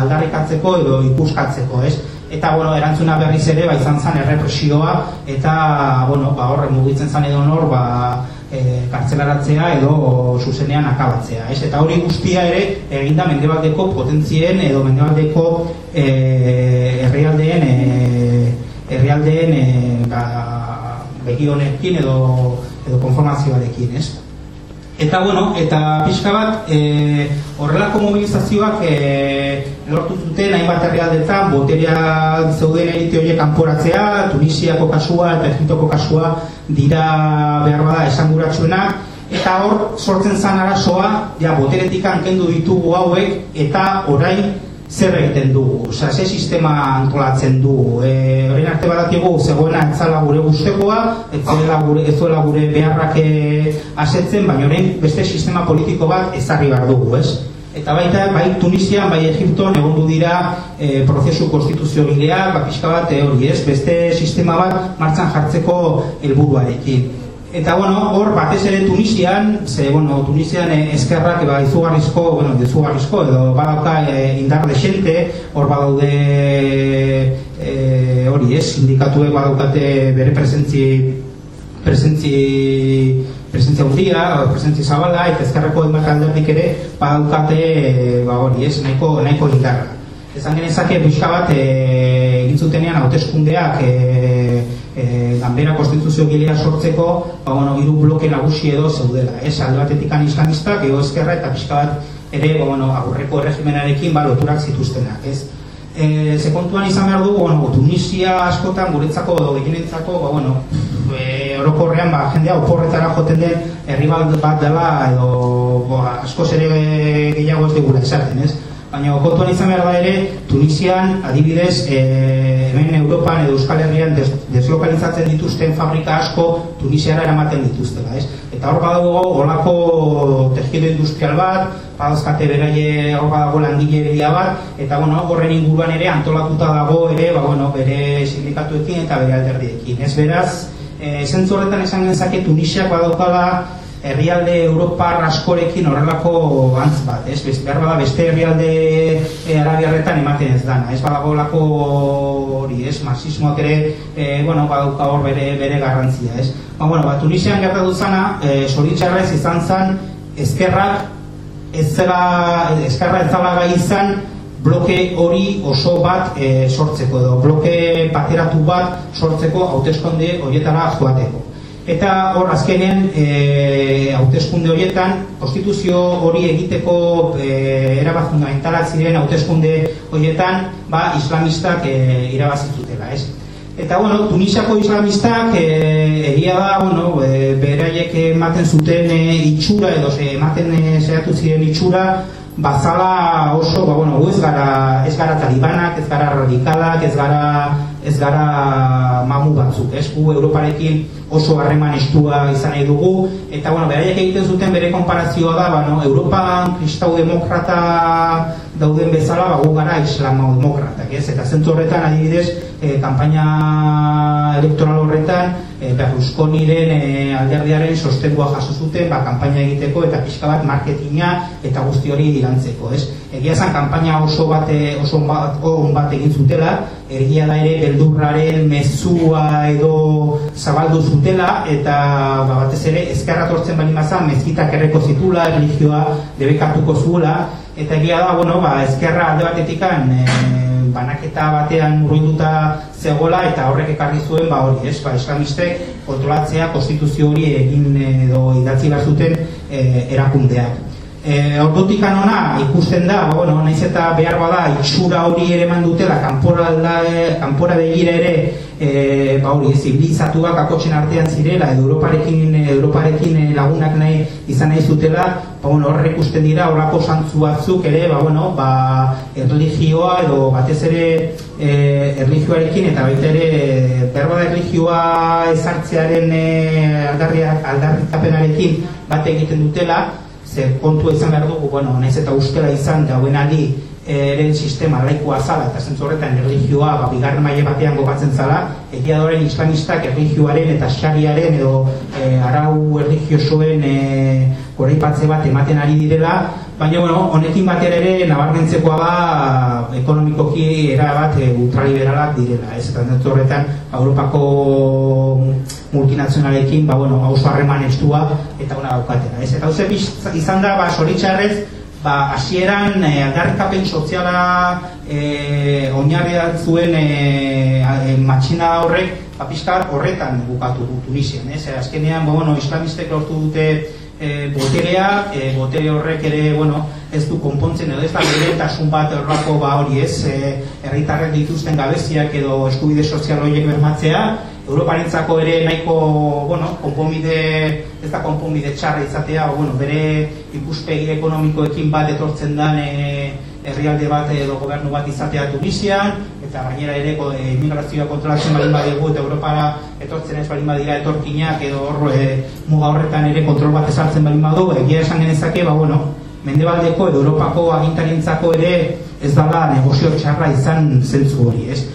aldarrikatzeko edo ikuskatzeko, ez? Eta bueno, erantzuna berriz ere ba izan zen errepresioa eta bueno, ba horre mugitzen zan edo nor ba e, kartzelaratzea edo zuzenean akabatzea, ez? Eta hori guztia ere eginda mendebaldeko potentzien edo mendebaldeko e, herrialdeen e, herrialdeen e, ba, begionekin edo edo konformazioarekin, ez? Eta bueno, eta pixka bat, e, horrelako mobilizazioak e, lortu zuten hainbat herrialdetan boterea zeuden elite horiek kanporatzea, Tunisiako kasua eta Egiptoko kasua dira behar bada esanguratsuena eta hor sortzen zan arazoa, ja boteretik kendu ditugu hauek eta orain zer egiten dugu, oza, ze sistema antolatzen dugu, e, orain arte badakigu zegoena etzala gure guztekoa, etzela gure, ezuela gure beharrak e, asetzen, baina orain beste sistema politiko bat ezarri behar dugu, ez? Eta baita, bai Tunisian, bai Egipton, egon dira e, prozesu konstituzio gileak, ba, pixka bat, e, hori ez, beste sistema bat martxan jartzeko helburuarekin. Eta, bueno, hor, batez ere Tunisian, ze, bueno, Tunisian e, eskerrak, ba, izugarrizko, bueno, izugarrizko, edo badauka e, indar desente, hor badaude, e, hori ez, sindikatuek badaukate bere presentzi, presentzi, presentzia handia, presentzia zabala, eta ezkerreko enbat alderdik ere, badaukate, ba hori, ez, nahiko, nahiko indarra. Ezan genezake, pixka bat, e, egin zutenean, hauteskundeak, e, e, ganbera konstituzio gilea sortzeko, ba, bueno, iru bloke nagusi edo zeudela, ez, alde batetik islamista, geho ezkerra, eta pixka bat, ere, ba, bueno, aurreko regimenarekin, ba, loturak zituztenak, ez. E, ze kontuan izan behar du, bueno, Tunisia askotan, guretzako, edo gehienentzako, ba, bueno, e, orokorrean ba, jendea oporretara joten den herri bat dela edo bo, asko ere gehiago ez digula esaten, ez? Baina kontuan izan behar da ere, Tunisian adibidez e, hemen Europan edo Euskal Herrian des, deslokalizatzen dituzten fabrika asko Tunisiara eramaten dituztela, ez? Eta hor badago olako tejido industrial bat, badazkate beraie hor badago langile bat, eta bueno, horren inguruan ere antolatuta dago ere, ba, bueno, bere sindikatuekin eta bere alderdiekin. Ez beraz, e, zentzu horretan esan genezake Tunisiak badaukala herrialde Europar askorekin horrelako antz bat, ez? Best, behar bada beste herrialde e, arabiarretan ematen ez dana, ez badago lako hori, ez? Marxismoak ere, e, bueno, badauka hor bere, bere garrantzia, ez? Ba, bueno, ba, Tunisian gertatu zana, e, soritxarrez izan zan, ezkerrak, ez zela, ezkerra ez zala gai izan, bloke hori oso bat e, sortzeko edo bloke bateratu bat sortzeko hauteskunde horietara joateko. Eta hor azkenen e, hauteskunde horietan konstituzio hori egiteko e, erabaz fundamentalak ziren hauteskunde horietan ba, islamistak e, irabazitzutela, ez? Eta, bueno, Tunisiako islamistak e, egia da, bueno, e, beraiek ematen zuten e, itxura edo ze, ematen e, ziren itxura bazala oso, ba, bueno, ez gara, ez gara talibanak, ez gara radikalak, ez gara, ez gara mamu batzuk, ez? Gu Europarekin oso harreman estua izan nahi dugu, eta, bueno, beraiek egiten zuten bere konparazioa da, ba, no, Europan kristau demokrata dauden bezala, ba, gu gara islamo demokratak, ez, eta zentu horretan adibidez, e, kampaina elektoral horretan e, Berlusconiren e, alderdiaren sostengua jaso zuten ba, kampaina egiteko eta pixka bat marketinga eta guzti hori dirantzeko, ez? Egia zen kampaina oso bat, oso bat, on bat egin zutela, egia da ere beldurraren mezua edo zabaldu zutela eta ba, batez ere ezkerra tortzen bali mazan mezkitak erreko zitula, religioa debekatuko zuela eta egia da, bueno, ba, ezkerra alde batetikan e, banaketa batean murruituta zegoela eta horrek ekarri zuen ba hori, ez? Ba, islamistek kontrolatzea konstituzio hori egin edo idatzi behar zuten e, erakundeak. E, Ordutik anona ikusten da, ba, bueno, naiz eta behar bada itxura hori ere eman dutela, kanpora, kanpora begira ere e, ba hori, zibilizatuak akotxen artean zirela, edo Europarekin, Europarekin lagunak nahi izan nahi zutela, ba, bueno, horre ikusten dira, horrako santzu batzuk ere, ba, bueno, ba, erligioa edo batez ere e, erligioarekin eta baita ere berba da erligioa ezartzearen e, aldarrikapenarekin bat egiten dutela, ze kontu izan behar dugu, bueno, naiz eta ustela izan dauen ali eren sistema laikoa zala eta zentzu horretan erlijioa ba, bigarren maile batean gogatzen zala egia doren islamistak erlijioaren eta xariaren edo e, arau erlijiosoen e, goreipatze bat ematen ari direla. Baina bueno, honekin batera ere nabarmentzekoa da ekonomikoki era bat e, ultraliberalak direla ez? Eta zentzu horretan Europako multinazionalekin ba, bueno, hauzo harreman estua eta ona daukatera ez? Eta hau izan da ba, soritxarrez ba, asieran e, aldarrikapen soziala e, oinarri zuen e, e, matxina horrek ba, horretan bukatu du Tunisian, ez? Azkenean, ba, bueno, islamistek lortu dute e, boterea, e, botere horrek ere, bueno, ez du konpontzen edo ez da berentasun bat horrako ba hori ez, e, herritarrek dituzten gabeziak edo eskubide sozial horiek bermatzea, Europarentzako ere nahiko, bueno, konponbide, ez da konponbide txarra izatea, o, bueno, bere ikuspegi ekonomikoekin bat etortzen den e, herrialde bat edo gobernu bat izatea Tunisian, eta gainera ere e, kontrolatzen balin badigu eta Europara etortzen ez balin badira etorkinak edo hor e, muga horretan ere kontrol bat ezartzen balin badu, egia esan genezake, ba, bueno, mendebaldeko edo Europako agintarientzako ere ez dala negozio txarra izan zentzu hori, ez?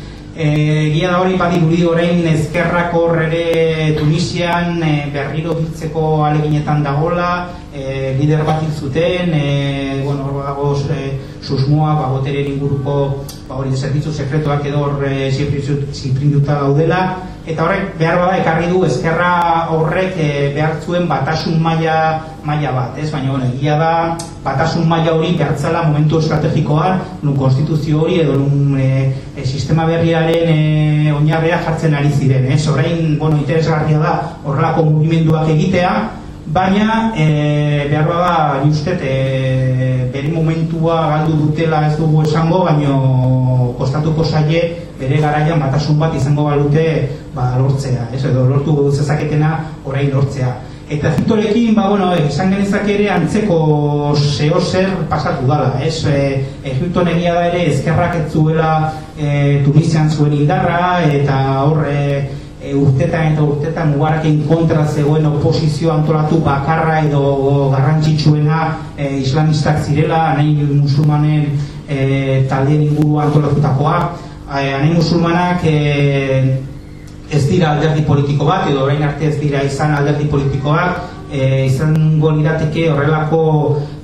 E, Gia da hori badi guri orain ezkerrak ere Tunisian e, berriro biltzeko aleginetan dagola, e, lider bat zuten, e, bueno, hor dago e, susmoa, ba, botere inguruko ba, hori zerbitzu sekretuak edo hor e, ziprinduta daudela, eta horrek behar bada ekarri du ezkerra horrek e, behar zuen batasun maila maila bat, ez? Baina, bueno, egia da batasun maila hori behartzala momentu estrategikoa, nun konstituzio hori edo nun e, e, sistema berriaren e, oinarrea jartzen ari ziren, ez? Orain, bueno, interesgarria da horrelako mugimenduak egitea, baina e, behar bada, justet, e, beri momentua galdu dutela ez dugu esango, baino kostatuko zaie bere garaian batasun bat izango balute ba, lortzea, ez edo lortu zezaketena orain lortzea. Eta Egiptorekin, ba, bueno, izan genezak ere antzeko zeo zer pasatu dala, ez? E, Egipto negia da ere ezkerrak ez zuela e, Tunisian zuen indarra, eta horre e, urtetan eta urtetan mugarakin kontra zegoen oposizio antolatu bakarra edo garrantzitsuena e, islamistak zirela, nahi musulmanen e, taldeen inguru antolatutakoa, anai musulmanak e, ez dira alderdi politiko bat, edo orain arte ez dira izan alderdi politiko bat, e, izango lirateke horrelako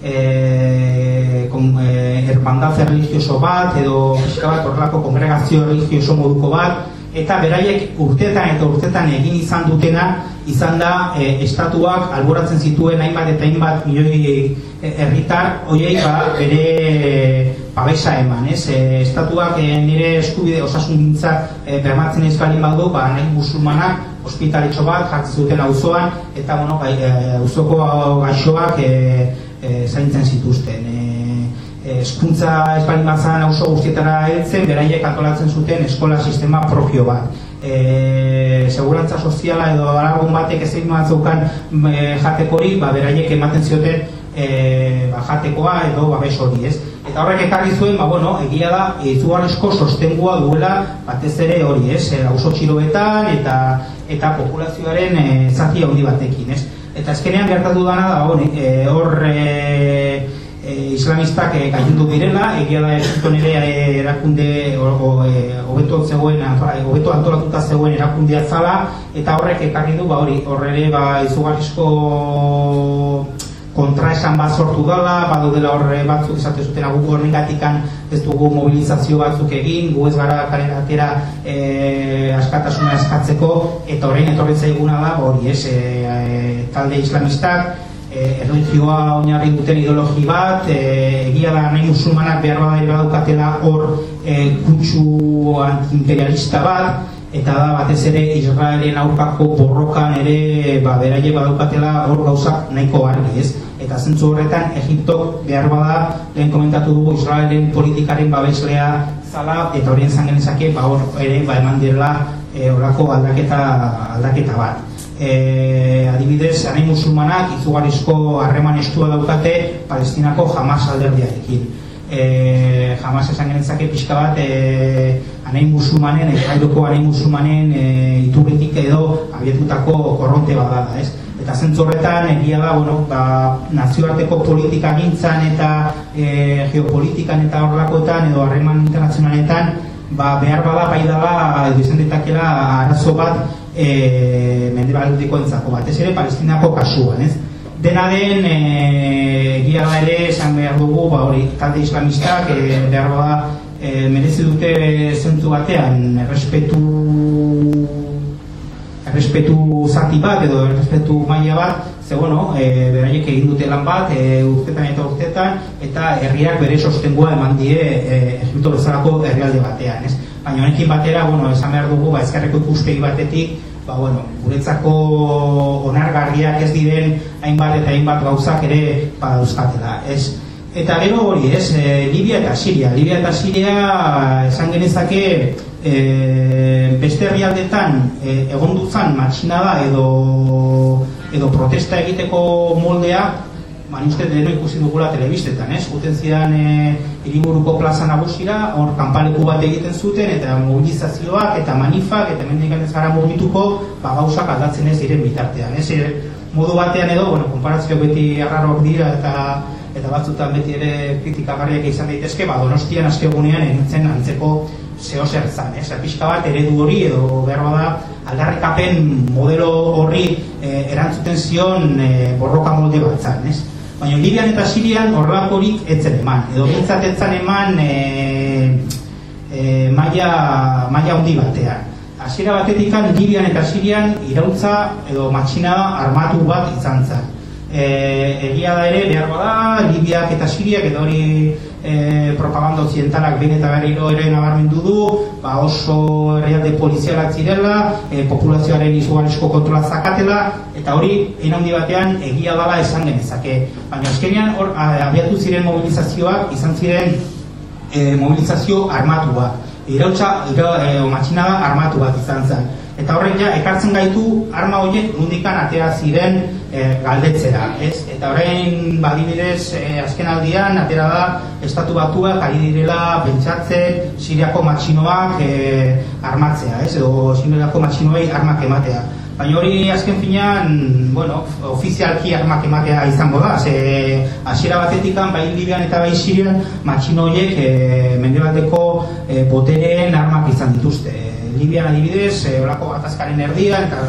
e, kon, e, religioso bat, edo horrelako kongregazio religioso moduko bat, eta beraiek urtetan eta urtetan egin izan dutena izan da e, estatuak alboratzen zituen hainbat eta hainbat milioi herritar hoiei ba, bere babesa eman, ez? E, estatuak e, nire eskubide osasun gintzak e, bermatzen ez balin badu, ba, nahi musulmanak ospitaletxo bat jartzen zuten auzoan eta bueno, bai, e, gaixoak e, e, zaintzen zituzten. E, eskuntza batzan auzo guztietara heltzen, beraiek antolatzen zuten eskola sistema propio bat. E, segurantza soziala edo aragon batek ez egin batzeukan e, jatekorik, ba, beraiek ematen zioten e, ba, jatekoa edo babes hori, ez? Eta horrek ekarri zuen, ba, bueno, egia da, izugarrizko sostengua duela batez ere hori, ez? E, oso txiroetan eta eta populazioaren e, zati handi batekin, ez? Eta ezkenean gertatu dana da, hori, e, hor e, e, islamistak e, gaiundu direla, egia da egiton ere e, erakunde hobeto zegoen, hobeto antolatuta zegoen erakundea zala, eta horrek ekarri du, ba, hori, horre ba, izugarrizko kontra esan bat sortu dala, badu dela horre batzuk esate zuten agu horren gatikan ez dugu mobilizazio batzuk egin, gu ez gara kalera atera e, askatasuna eskatzeko, eta horrein etorri zaiguna da, hori ez, e, talde islamistak, e, erlijioa oinarri duten ideologi bat, e, egia da nahi musulmanak behar bada badukatela hor e, kutsu antiimperialista bat, eta da batez ere Israelen aurkako borrokan ere ba, beraie badaukatela hor gauzak nahiko argi ez? Eta zentzu horretan Egiptok behar bada lehen komentatu dugu Israelen politikaren babeslea zala eta horien zan genezake ba, hor ere ba, eman direla e, aldaketa, aldaketa bat e, adibidez, anai musulmanak izugarrizko harreman estua daukate palestinako jamaz alderdiarekin e, jamaz esan genezake pixka bat e, anai musulmanen, ezaidoko anai musulmanen e, iturritik edo abietutako korronte badala, ez? Eta zentzu horretan, egia da, bueno, ba, nazioarteko politika gintzan eta e, geopolitikan eta horrelakoetan edo harreman internazionaletan, ba, behar bada, bai dala, edo izan arazo bat e, mende entzako bat, ez ere, palestinako kasuan, ez? Dena den, e, egia da ere, esan behar dugu, ba, hori, talde islamistak, e, behar bada, e, merezi dute zentzu batean, errespetu errespetu zati bat, edo errespetu maila bat, ze, bueno, e, beraiek egin dute lan bat, e, urtetan eta urtetan, eta herriak bere sostengua eman die e, Egipto bezalako herrialde batean, ez? Baina honekin batera, bueno, esan behar dugu, ba, ezkerreko ikuspegi batetik, ba, bueno, guretzako onargarriak ez diren hainbat eta hainbat gauzak ere badauzkatela, ez? Eta gero hori, ez, e, Libia eta Siria. Libia eta Siria esan genezake e, beste herrialdetan e, egon dutzan matxina edo, edo protesta egiteko moldea Uste deno ikusi dugula telebistetan, ez? Guten zidan e, iriburuko plaza nagusira, hor kanpaleku bat egiten zuten, eta mobilizazioak, eta manifak, eta mendik ez gara mugituko, ba, gauzak aldatzen ez diren bitartean, ez? E, modu batean edo, bueno, konparazio beti arraro dira, eta eta batzutan beti ere kritikagarriak izan daitezke, ba, donostian azkegunean egintzen antzeko zeo zer zan, ez? Pixka bat eredu hori edo behar da aldarrikapen modelo horri e, erantzuten zion e, borroka molde bat zan, ez? Baina Libian eta Sirian horrelakorik etzen eman, edo bintzat etzen eman e, e, maia, maia hundi batean. Hasiera batetik Libian eta Sirian irautza edo matxina armatu bat izan zen. E, egia da ere, behar da, Libiak eta Siriak edo hori e, propaganda occidentalak behin eta berriro ere nabarmendu du, ba oso herrialde polizialak zirela, e, populazioaren izugarrizko kontrola zakatela, eta hori, handi batean, egia dala esan genezake. Baina azkenean, hor, abiatu ziren mobilizazioak, izan ziren e, mobilizazio armatu bat. Irautza, ira, e, matxina armatu bat izan zen. Eta horrek ja, ekartzen gaitu arma horiek nundikan atera ziren e, galdetzera, ez? Eta horrein badibidez, e, azken aldian, atera da, estatu batuak ari direla pentsatzen siriako matxinoak e, armatzea, ez? Edo siriako matxinoei armak ematea. Baina hori azken finean, bueno, ofizialki armak ematea izango da, ze hasiera batetik bai Libian eta bai Sirian matxino horiek e, mendebaldeko e, botereen armak izan dituzte. Libian adibidez, e, olako gatazkaren erdian, eta,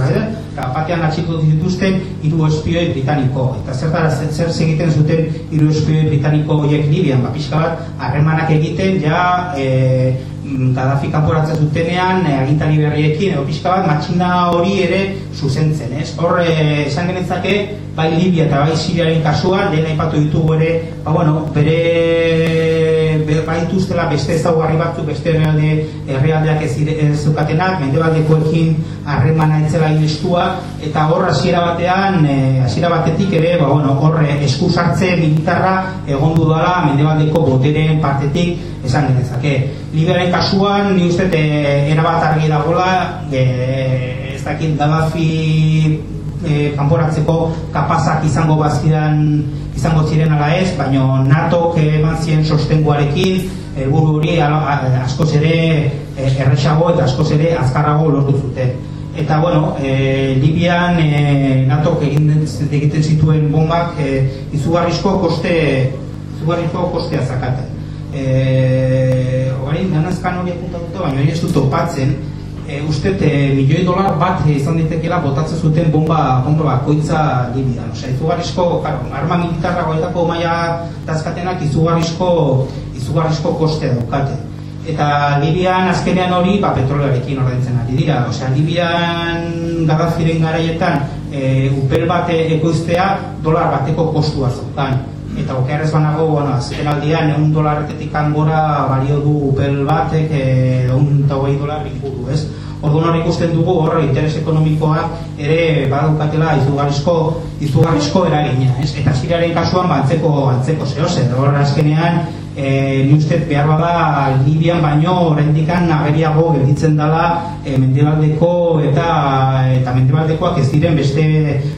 eta batean atxiko dituzten hiru espioi britaniko. Eta zer zer egiten zuten hiru espioi britaniko horiek Libian, ba, pixka bat, harremanak egiten, ja, e, Gaddafi kanporatzen zutenean e, agintari berriekin edo pixka bat matxina hori ere zuzentzen, ez? Hor eh, esan genetzake bai Libia eta bai Siriaren kasuan lehen aipatu ditugu ere, ba bueno, bere baituztela beste ezaugarri batzuk beste herrialde herrialdeak ez zukatenak mendebaldekoekin harremana etzela inestua eta hor hasiera batean eh, hasiera batetik ere ba bueno hor eh, esku sartze militarra egondu dela mendebaldeko botereen partetik esan genezake. Libiaren kasuan ni uste e, erabat argi dagoela e, ez dakit Gaddafi e, kanporatzeko kapazak izango bazkidan izango ziren ala ez, baina NATO eman zien sostenguarekin helburu hori askoz ere e, erresago eta askoz ere azkarrago lortu zuten. Eta bueno, e, Libian e, NATO egiten, egiten zituen bombak e, izugarrizko koste izugarrizko kostea zakaten. Eh, orain danazkan hori apuntatuta, baina hori ez dut topatzen, e, uste e, milioi dolar bat izan ditekela botatzen zuten bomba bomba bakoitza Libian. Osea, izugarrizko, claro, arma militarra goetako maila tazkatenak izugarrizko izugarrizko koste daukate. Eta Libian azkenean hori, ba, petrolearekin ordaintzen ari dira. Osea, Libian Gaddafiren garaietan e, upel bat ekoiztea dolar bateko kostua zaukan. Eta okerrez banago, bueno, azken aldian, egun dolarretetik angora balio du upel batek, egun eta hogei dolar inguru, ez? Orduan hori ikusten dugu hor interes ekonomikoak ere badaukatela izugarrizko izugarrizko eragina, ez? Eta Siriaren kasuan bantzeko antzeko zeo zer. Hor azkenean eh ni uste behar bada Libian baino oraindikan nageriago gelditzen dela e, mendebaldeko eta eta mendebaldekoak ez diren beste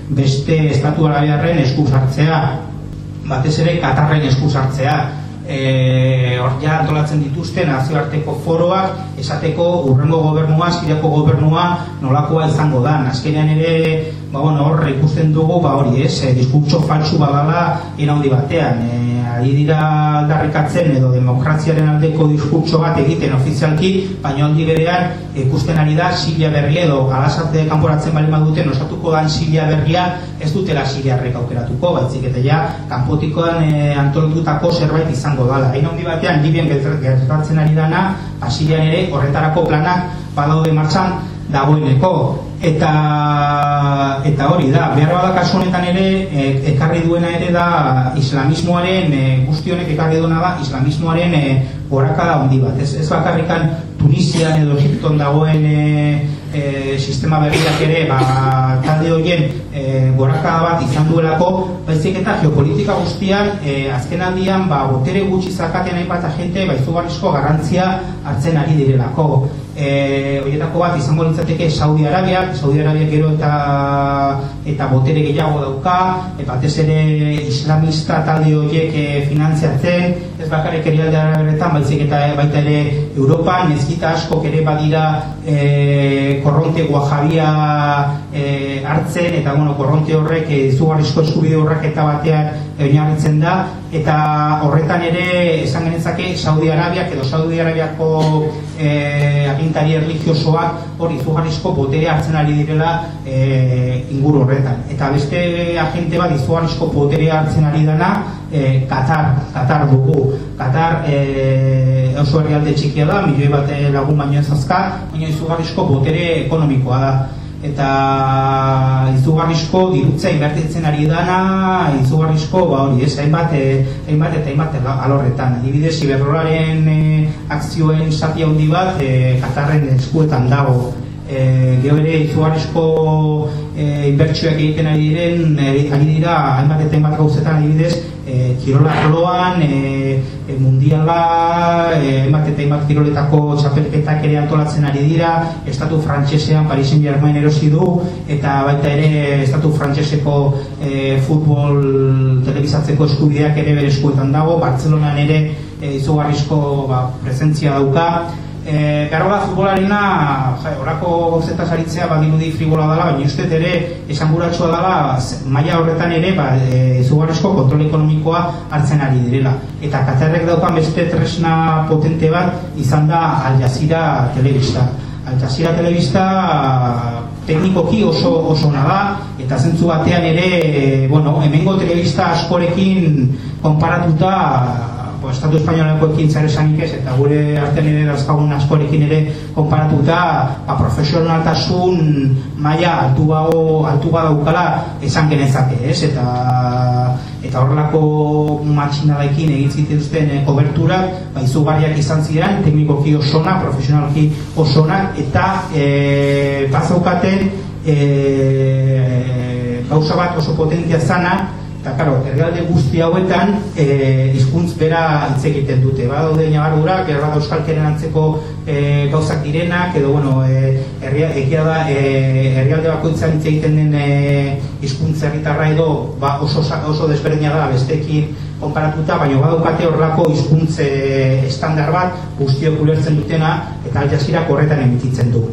beste estatu arabiarren esku sartzea batez ere Katarren esku sartzea e, ja antolatzen dituzten nazioarteko foroak esateko urrengo gobernua, Siriako gobernua nolakoa izango da. Azkenean ere, ba, bueno, hor ikusten dugu, ba hori ez, e, diskurtso falsu badala inaundi batean. E, ari dira aldarrikatzen edo demokraziaren aldeko diskurtso bat egiten ofizialki, baina aldi berean ikusten ari da Siria berria edo galasate kanporatzen bali maduten osatuko dan Siria berria ez dutela Siriarrek aukeratuko, baitzik eta ja kanpotikoan e, antolotutako zerbait izango dala. Hain handi batean Libian gertatzen ari dana, Asirian ere horretarako planak badaude martxan dagoeneko eta eta hori da behar bada kasu honetan ere e, ekarri duena ere da islamismoaren e, guzti honek ekarri duena da islamismoaren e, gorakada handi bat. Ez, ez bakarrikan Tunisian edo Egipton dagoen e, e, sistema berriak ere ba, talde horien e, gorakada bat izan duelako baizik eta geopolitika guztian e, azken aldian ba, botere gutxi zakaten hainbat agente ba, izugarrizko garrantzia hartzen ari direlako e, horietako bat izango nintzateke Saudi Arabia, Saudi Arabia gero eta eta botere gehiago dauka, e, batez ere islamista talde horiek e, finantziatzen, ez bakarrik erialde araberetan, baizik eta e, baita ere Europa, mezkita asko ere badira e, korronte guajabia e, hartzen, eta bueno, korronte horrek, e, zugarrizko eskubide horrek eta batean oinarritzen da. Eta horretan ere esan genezake Saudi Arabiak edo Saudi Arabiako e, agintari erligiosoak hori izugarrizko botere hartzen ari direla e, inguru horretan. Eta beste agente bat izugarrizko botere hartzen ari dana e, Qatar, Qatar dugu. Qatar e, oso herrialde txikia da, milioi bat lagun baino ez azka, baina izugarrizko botere ekonomikoa da eta izugarrizko dirutza inbertitzen ari dana izugarrizko ba hori ez hainbat eh, hainbat eta hainbat alorretan. Adibidez Iberrolaren e, akzioen zati handi bat e, Katarren eskuetan dago. E, gero ere izugarrizko e, inbertsioak egiten ari diren ari dira hainbat eta hainbat gauzetan adibidez e, kirola arloan, e, e, mundiala, e, emat eta emat kiroletako txapelketak ere antolatzen ari dira, estatu frantsesean Parisen Germain erosi du, eta baita ere estatu frantseseko e, futbol telebizatzeko eskubideak ere bere eskuetan dago, Bartzelonan ere e, izugarrizko ba, presentzia dauka, E, Garo da futbolarina, horako gauzeta saritzea badirudi frigola dela, baina uste ere esanguratsua dela maila horretan ere ba, e, kontrol ekonomikoa hartzen ari direla. Eta Katarrek daukan beste tresna potente bat izan da Al Jazeera telebista. Al Jazeera telebista teknikoki oso oso ona da eta zentzu batean ere bueno, hemengo telebista askorekin konparatuta pues, Estatu Espainoleko ekintzare esanik ez, eta gure artean ere dazkagun askorekin ere konparatuta ba, profesionaltasun maila altu bago, altu badaukala esan genezake, ez? Eta eta horrelako matxinalekin egin zituzten e, koberturak ba, izugarriak izan ziren, teknikoki osona, profesionalki osona, eta e, bazaukaten e, gauza bat oso potentia zana, Eta, karo, herrialde guzti hauetan e, izkuntz bera hitz egiten dute. Ba, daude nabardurak, erra euskalkeren antzeko e, gauzak direnak, edo, bueno, e, herria, egia da, e, herrialde bakoitzan hitz egiten den e, izkuntz herritarra edo ba, oso, oso desberdina da bestekin konparatuta, baina badaukate horrelako hizkuntze estandar bat guztiok ulertzen dutena eta aljazirak horretan emititzen du.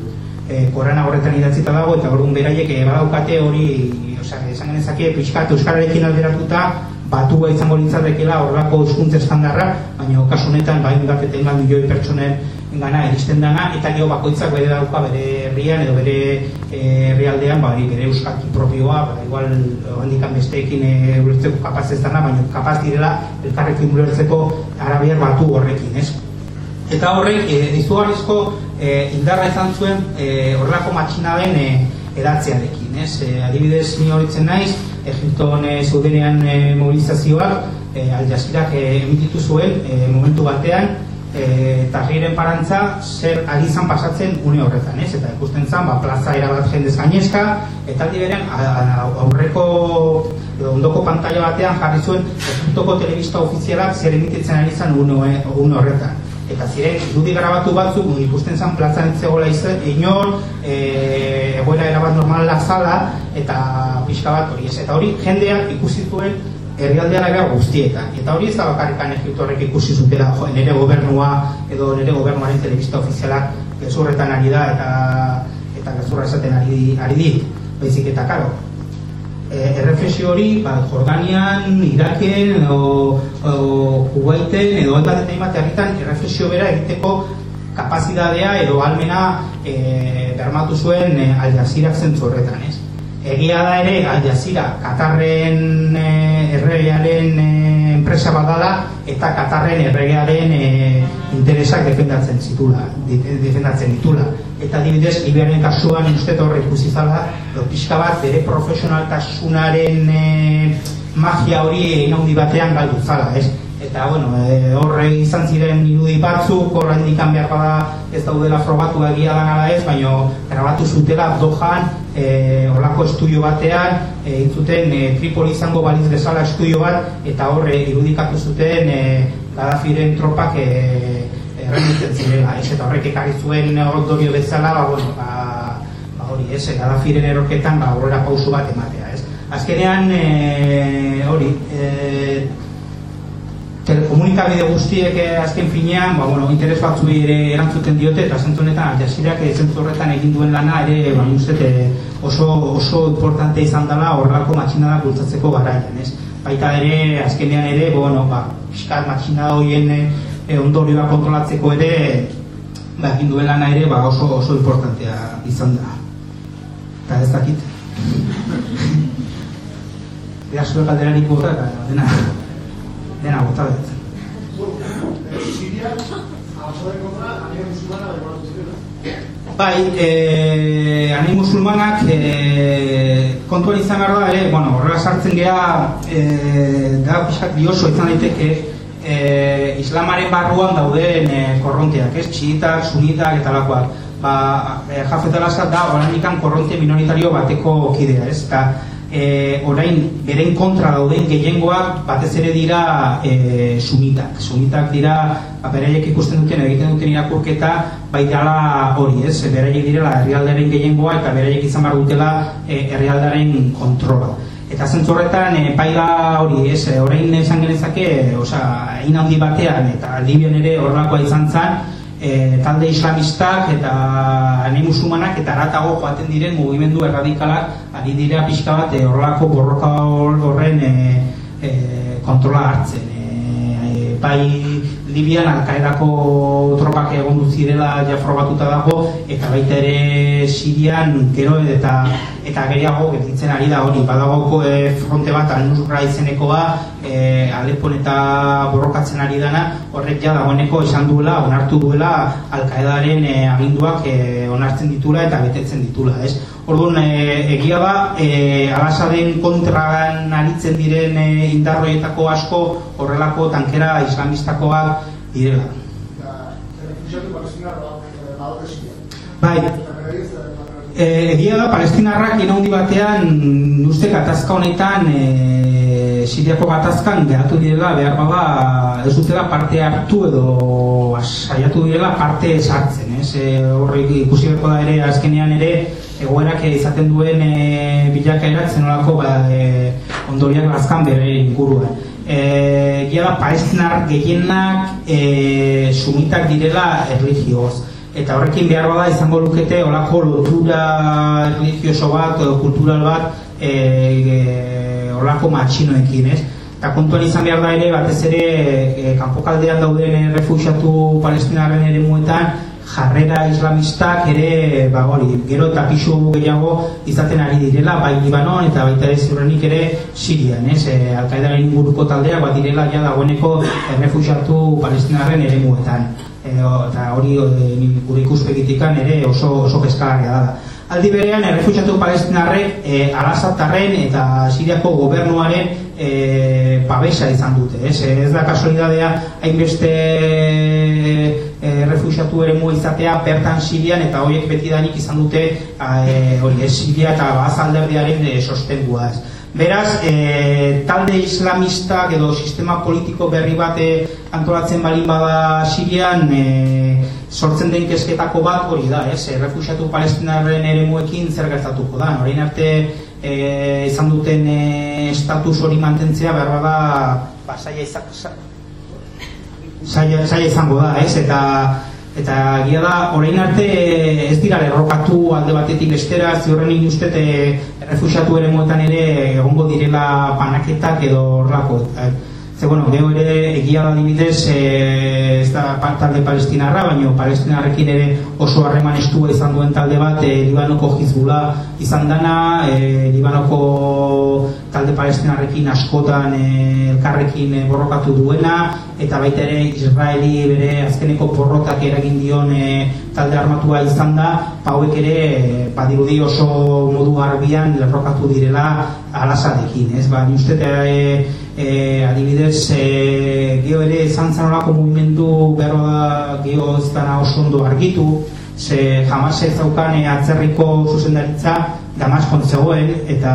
E, korrena horretan idatzita dago eta orduan beraiek e, badaukate hori osea, esan genezake pixkat euskararekin alderatuta batua izango litzatekeela horrako hizkuntza estandarra, baina kasu honetan bain bat eta milioi pertsonen gana iristen dana eta gero bakoitzak bere dauka bere herrian edo bere eh, herrialdean ba, bere euskalki propioa, ba, igual handikan besteekin ulertzeko kapaz ez dana, baina kapaz direla elkarrekin ulertzeko arabiar batu horrekin, ez? Eta horrek, e, izugarrizko e, indarra izan zuen e, horrelako matxina den e, edatzearekin, ez? E, adibidez, ni horitzen naiz, Egipton e, zeudenean e, mobilizazioak, e, aljazirak e, emititu zuen e, momentu batean, e, eta giren parantza zer ari izan pasatzen une horretan, ez? Eta ikusten zen, ba, plaza erabat jendez gainezka, eta aldi beren, aurreko ondoko pantalla batean jarri zuen Egiptoko telebista ofizialak zer emititzen ari izan une, une horretan eta ziren irudi grabatu batzuk ikusten zen plazan izan inor e, egoera erabat normala zala eta pixka bat hori ez. Eta hori jendeak ikusi zuen herrialdean ere guztietan. Eta hori ez da bakarrikan Egipto ikusi zutela jo, nire gobernua edo nire gobernuaren telebista ofizialak gezurretan ari da eta eta gezurra esaten ari, ari dit. Baizik eta karo erreflexio hori ba, Jordanian, Iraken edo, edo Kuwaiten edo hainbat eta hainbat herritan erreflexio bera egiteko kapazidadea edo almena e, bermatu zuen e, Al Jazeera zentzu horretan, ez? Egia da ere Al Jazeera Katarren e, erregearen e, enpresa badala eta Katarren erregearen e, interesak defendatzen zitula, defendatzen ditula eta adibidez Libiaren kasuan uste horre ikusi zala pixka bat bere profesionaltasunaren e, magia hori inaundi batean galdu zala, ez? Eta, bueno, e, horre izan ziren irudi batzuk, horre indikan behar bada ez daudela frogatu egia da nara ez, baina grabatu zutela dojan e, horlako estudio batean, e, intzuten e, Tripoli izango baliz bezala estudio bat, eta horre irudikatu zuten e, Gaddafiren tropak e, errenditzen zirela, ez eta horrek ekarri zuen ondorio bezala, ba, bueno, ba, ba hori, ez, Gaddafiren erorketan, ba, horrela pausu bat ematea, ez. Azkenean, e, hori, e, telekomunikabide guztiek azken finean, ba, bueno, interes batzu ere erantzuten diote, eta zentzu honetan, jasirak zentzu horretan egin duen lana ere, ba, oso, oso importante izan dela horrelako matxinadak bultzatzeko garaian, ez. baita ere, azkenean ere, bueno, ba, piskat matxina horien e, ondorioa kontrolatzeko ere, ba, egin duen ere, ba, oso, oso importantea izan da. Eta ez dakit. [LAUGHS] Eta zuen galderarik bota, eta dena, dena bota bet. Bai, eh, ani musulmanak eh, kontuan izan gara da, ere, bueno, horrela sartzen geha, eh, da pixak bioso izan daiteke, eh, islamaren barruan dauden eh, korronteak, ez, txiitak, sunitak eta lakoak. Ba, eh, jafetala da, orain korronte minoritario bateko kidea, ez, eta e, orain beren kontra dauden gehiengoak batez ere dira e, sumitak. Sumitak dira ba, beraiek ikusten duten egiten duten irakurketa bai dela hori, ez? Beraiek direla herrialdearen gehiengoa eta beraiek izan behar dutela e, herrialdearen kontrola. Eta zentzu horretan, e, bai da hori, ez? Orain esan genezake, osea, egin handi batean eta Libian ere horrakoa izan zen, e, talde islamistak eta ane musulmanak eta aratago joaten diren mugimendu erradikalak ari dira pixka bat e, horrelako borroka horren e, e, kontrola hartzen e, bai Libian alkaedako tropak egon zirela ja frogatuta dago eta baita ere Sirian gero eta eta geriago gelditzen ari da hori. Badagoko e, fronte bat al-Nusra izenekoa e, Alepon eta borrokatzen ari dana horrek ja dagoeneko esan duela onartu duela alkaedaren e, aginduak e, onartzen ditula eta betetzen ditula ez Orduan, e, egia da, e, alasaden kontragan aritzen diren e, indarroietako asko horrelako tankera islamistakoak direla. Bai, e, egia da, palestinarrak inaundi batean, uste gatazka honetan, e, siriako gatazkan gehatu direla, behar bada, ez dutela parte hartu edo saiatu direla parte sartzen, ez? E, horrek ikusi da ere, azkenean ere, egoerak izaten duen e, bilakaerak zenolako ba, e, ondoriak azkan bere inguruan. E, Gira da, palestinar gehienak e, sumitak direla erligioz. Eta horrekin behar bada izango lukete olako lotura religioso bat, kultural bat, e, e, olako matxinoekin, ez? Eta kontuan izan behar da ere, batez ere, e, kanpokaldean dauden refusiatu palestinaren ere muetan, jarrera islamistak ere ba hori gero eta pisu gehiago izaten ari direla bai Libanon eta baita ez ziurrenik ere Sirian ez e, Al-Qaeda inguruko taldea bat direla ja dagoeneko errefusiatu palestinarren ere muetan e, eta hori e, gure ikuspegitikan ere oso, oso peskarria da aldi berean errefusiatu palestinarrek e, alazatarren eta Siriako gobernuaren e, babesa izan dute ez, ez da kasualidadea hainbeste e, refusiatu ere izatea bertan Sirian eta horiek beti danik izan dute e, hori ez Siria eta bazalderdiaren e, sostengua ez. Beraz, e, talde islamistak edo sistema politiko berri bat antolatzen balin bada Sirian e, sortzen den kezketako bat hori da, ez? E, refusiatu palestinarren ere muekin zer gertatuko da. Horein arte e, izan duten e, estatus hori mantentzea behar izak, saia, saia izango da, ez? Eta eta gira da, orain arte ez dira lerrokatu alde batetik bestera, ziurren ustez errefusiatu ere moetan ere egongo direla panaketak edo horrako. Ze, bueno, geho ere egia da dibidez e, ez da talde palestinarra, baina palestinarrekin ere oso harreman estua izan duen talde bat e, Libanoko jizbula izan dana, e, Libanoko talde palestinarrekin askotan e, elkarrekin e, borrokatu duena, eta baita ere Israeli bere azkeneko porrotak eragin dion e, talde armatua izan da, pauek ere e, badirudi oso modu garbian lerrokatu direla alasadekin, ez? Ba, ni uste e, e, adibidez e, geho ere izan zen olako movimendu berro da ez dana oso ondo argitu ze jamase ez daukan e, atzerriko zuzendaritza damaskon zegoen eta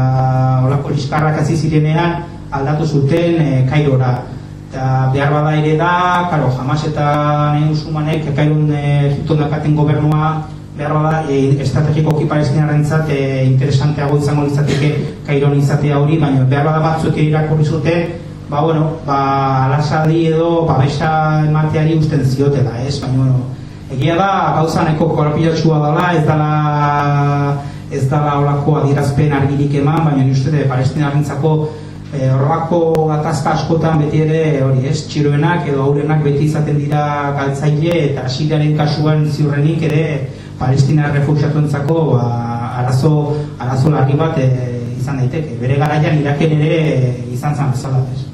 olako liskarrak hasi zirenean aldatu zuten e, kairora. Eta behar bada ere da karo, jamas eta nahi musulmanek kairon e, gobernua behar bada e, estrategiko palestinaren zat e, interesanteago izango izateke kairon izatea hori, baina behar bada batzuk irakurri zuten ba bueno, ba alasadi edo babesa emateari usten ziotela, ez? Baina bueno, egia da gauza neko korapilatsua dela, ez dela ez dela holako adierazpen argirik eman, baina uste de palestinarentzako E, horrelako gatazka askotan beti ere hori ez, txiroenak edo aurenak beti izaten dira galtzaile eta siriaren kasuan ziurrenik ere Palestina refugiatuentzako ba, arazo, arazo larri bat e, izan daiteke. Bere garaian iraken ere izan zen bezala. Ez.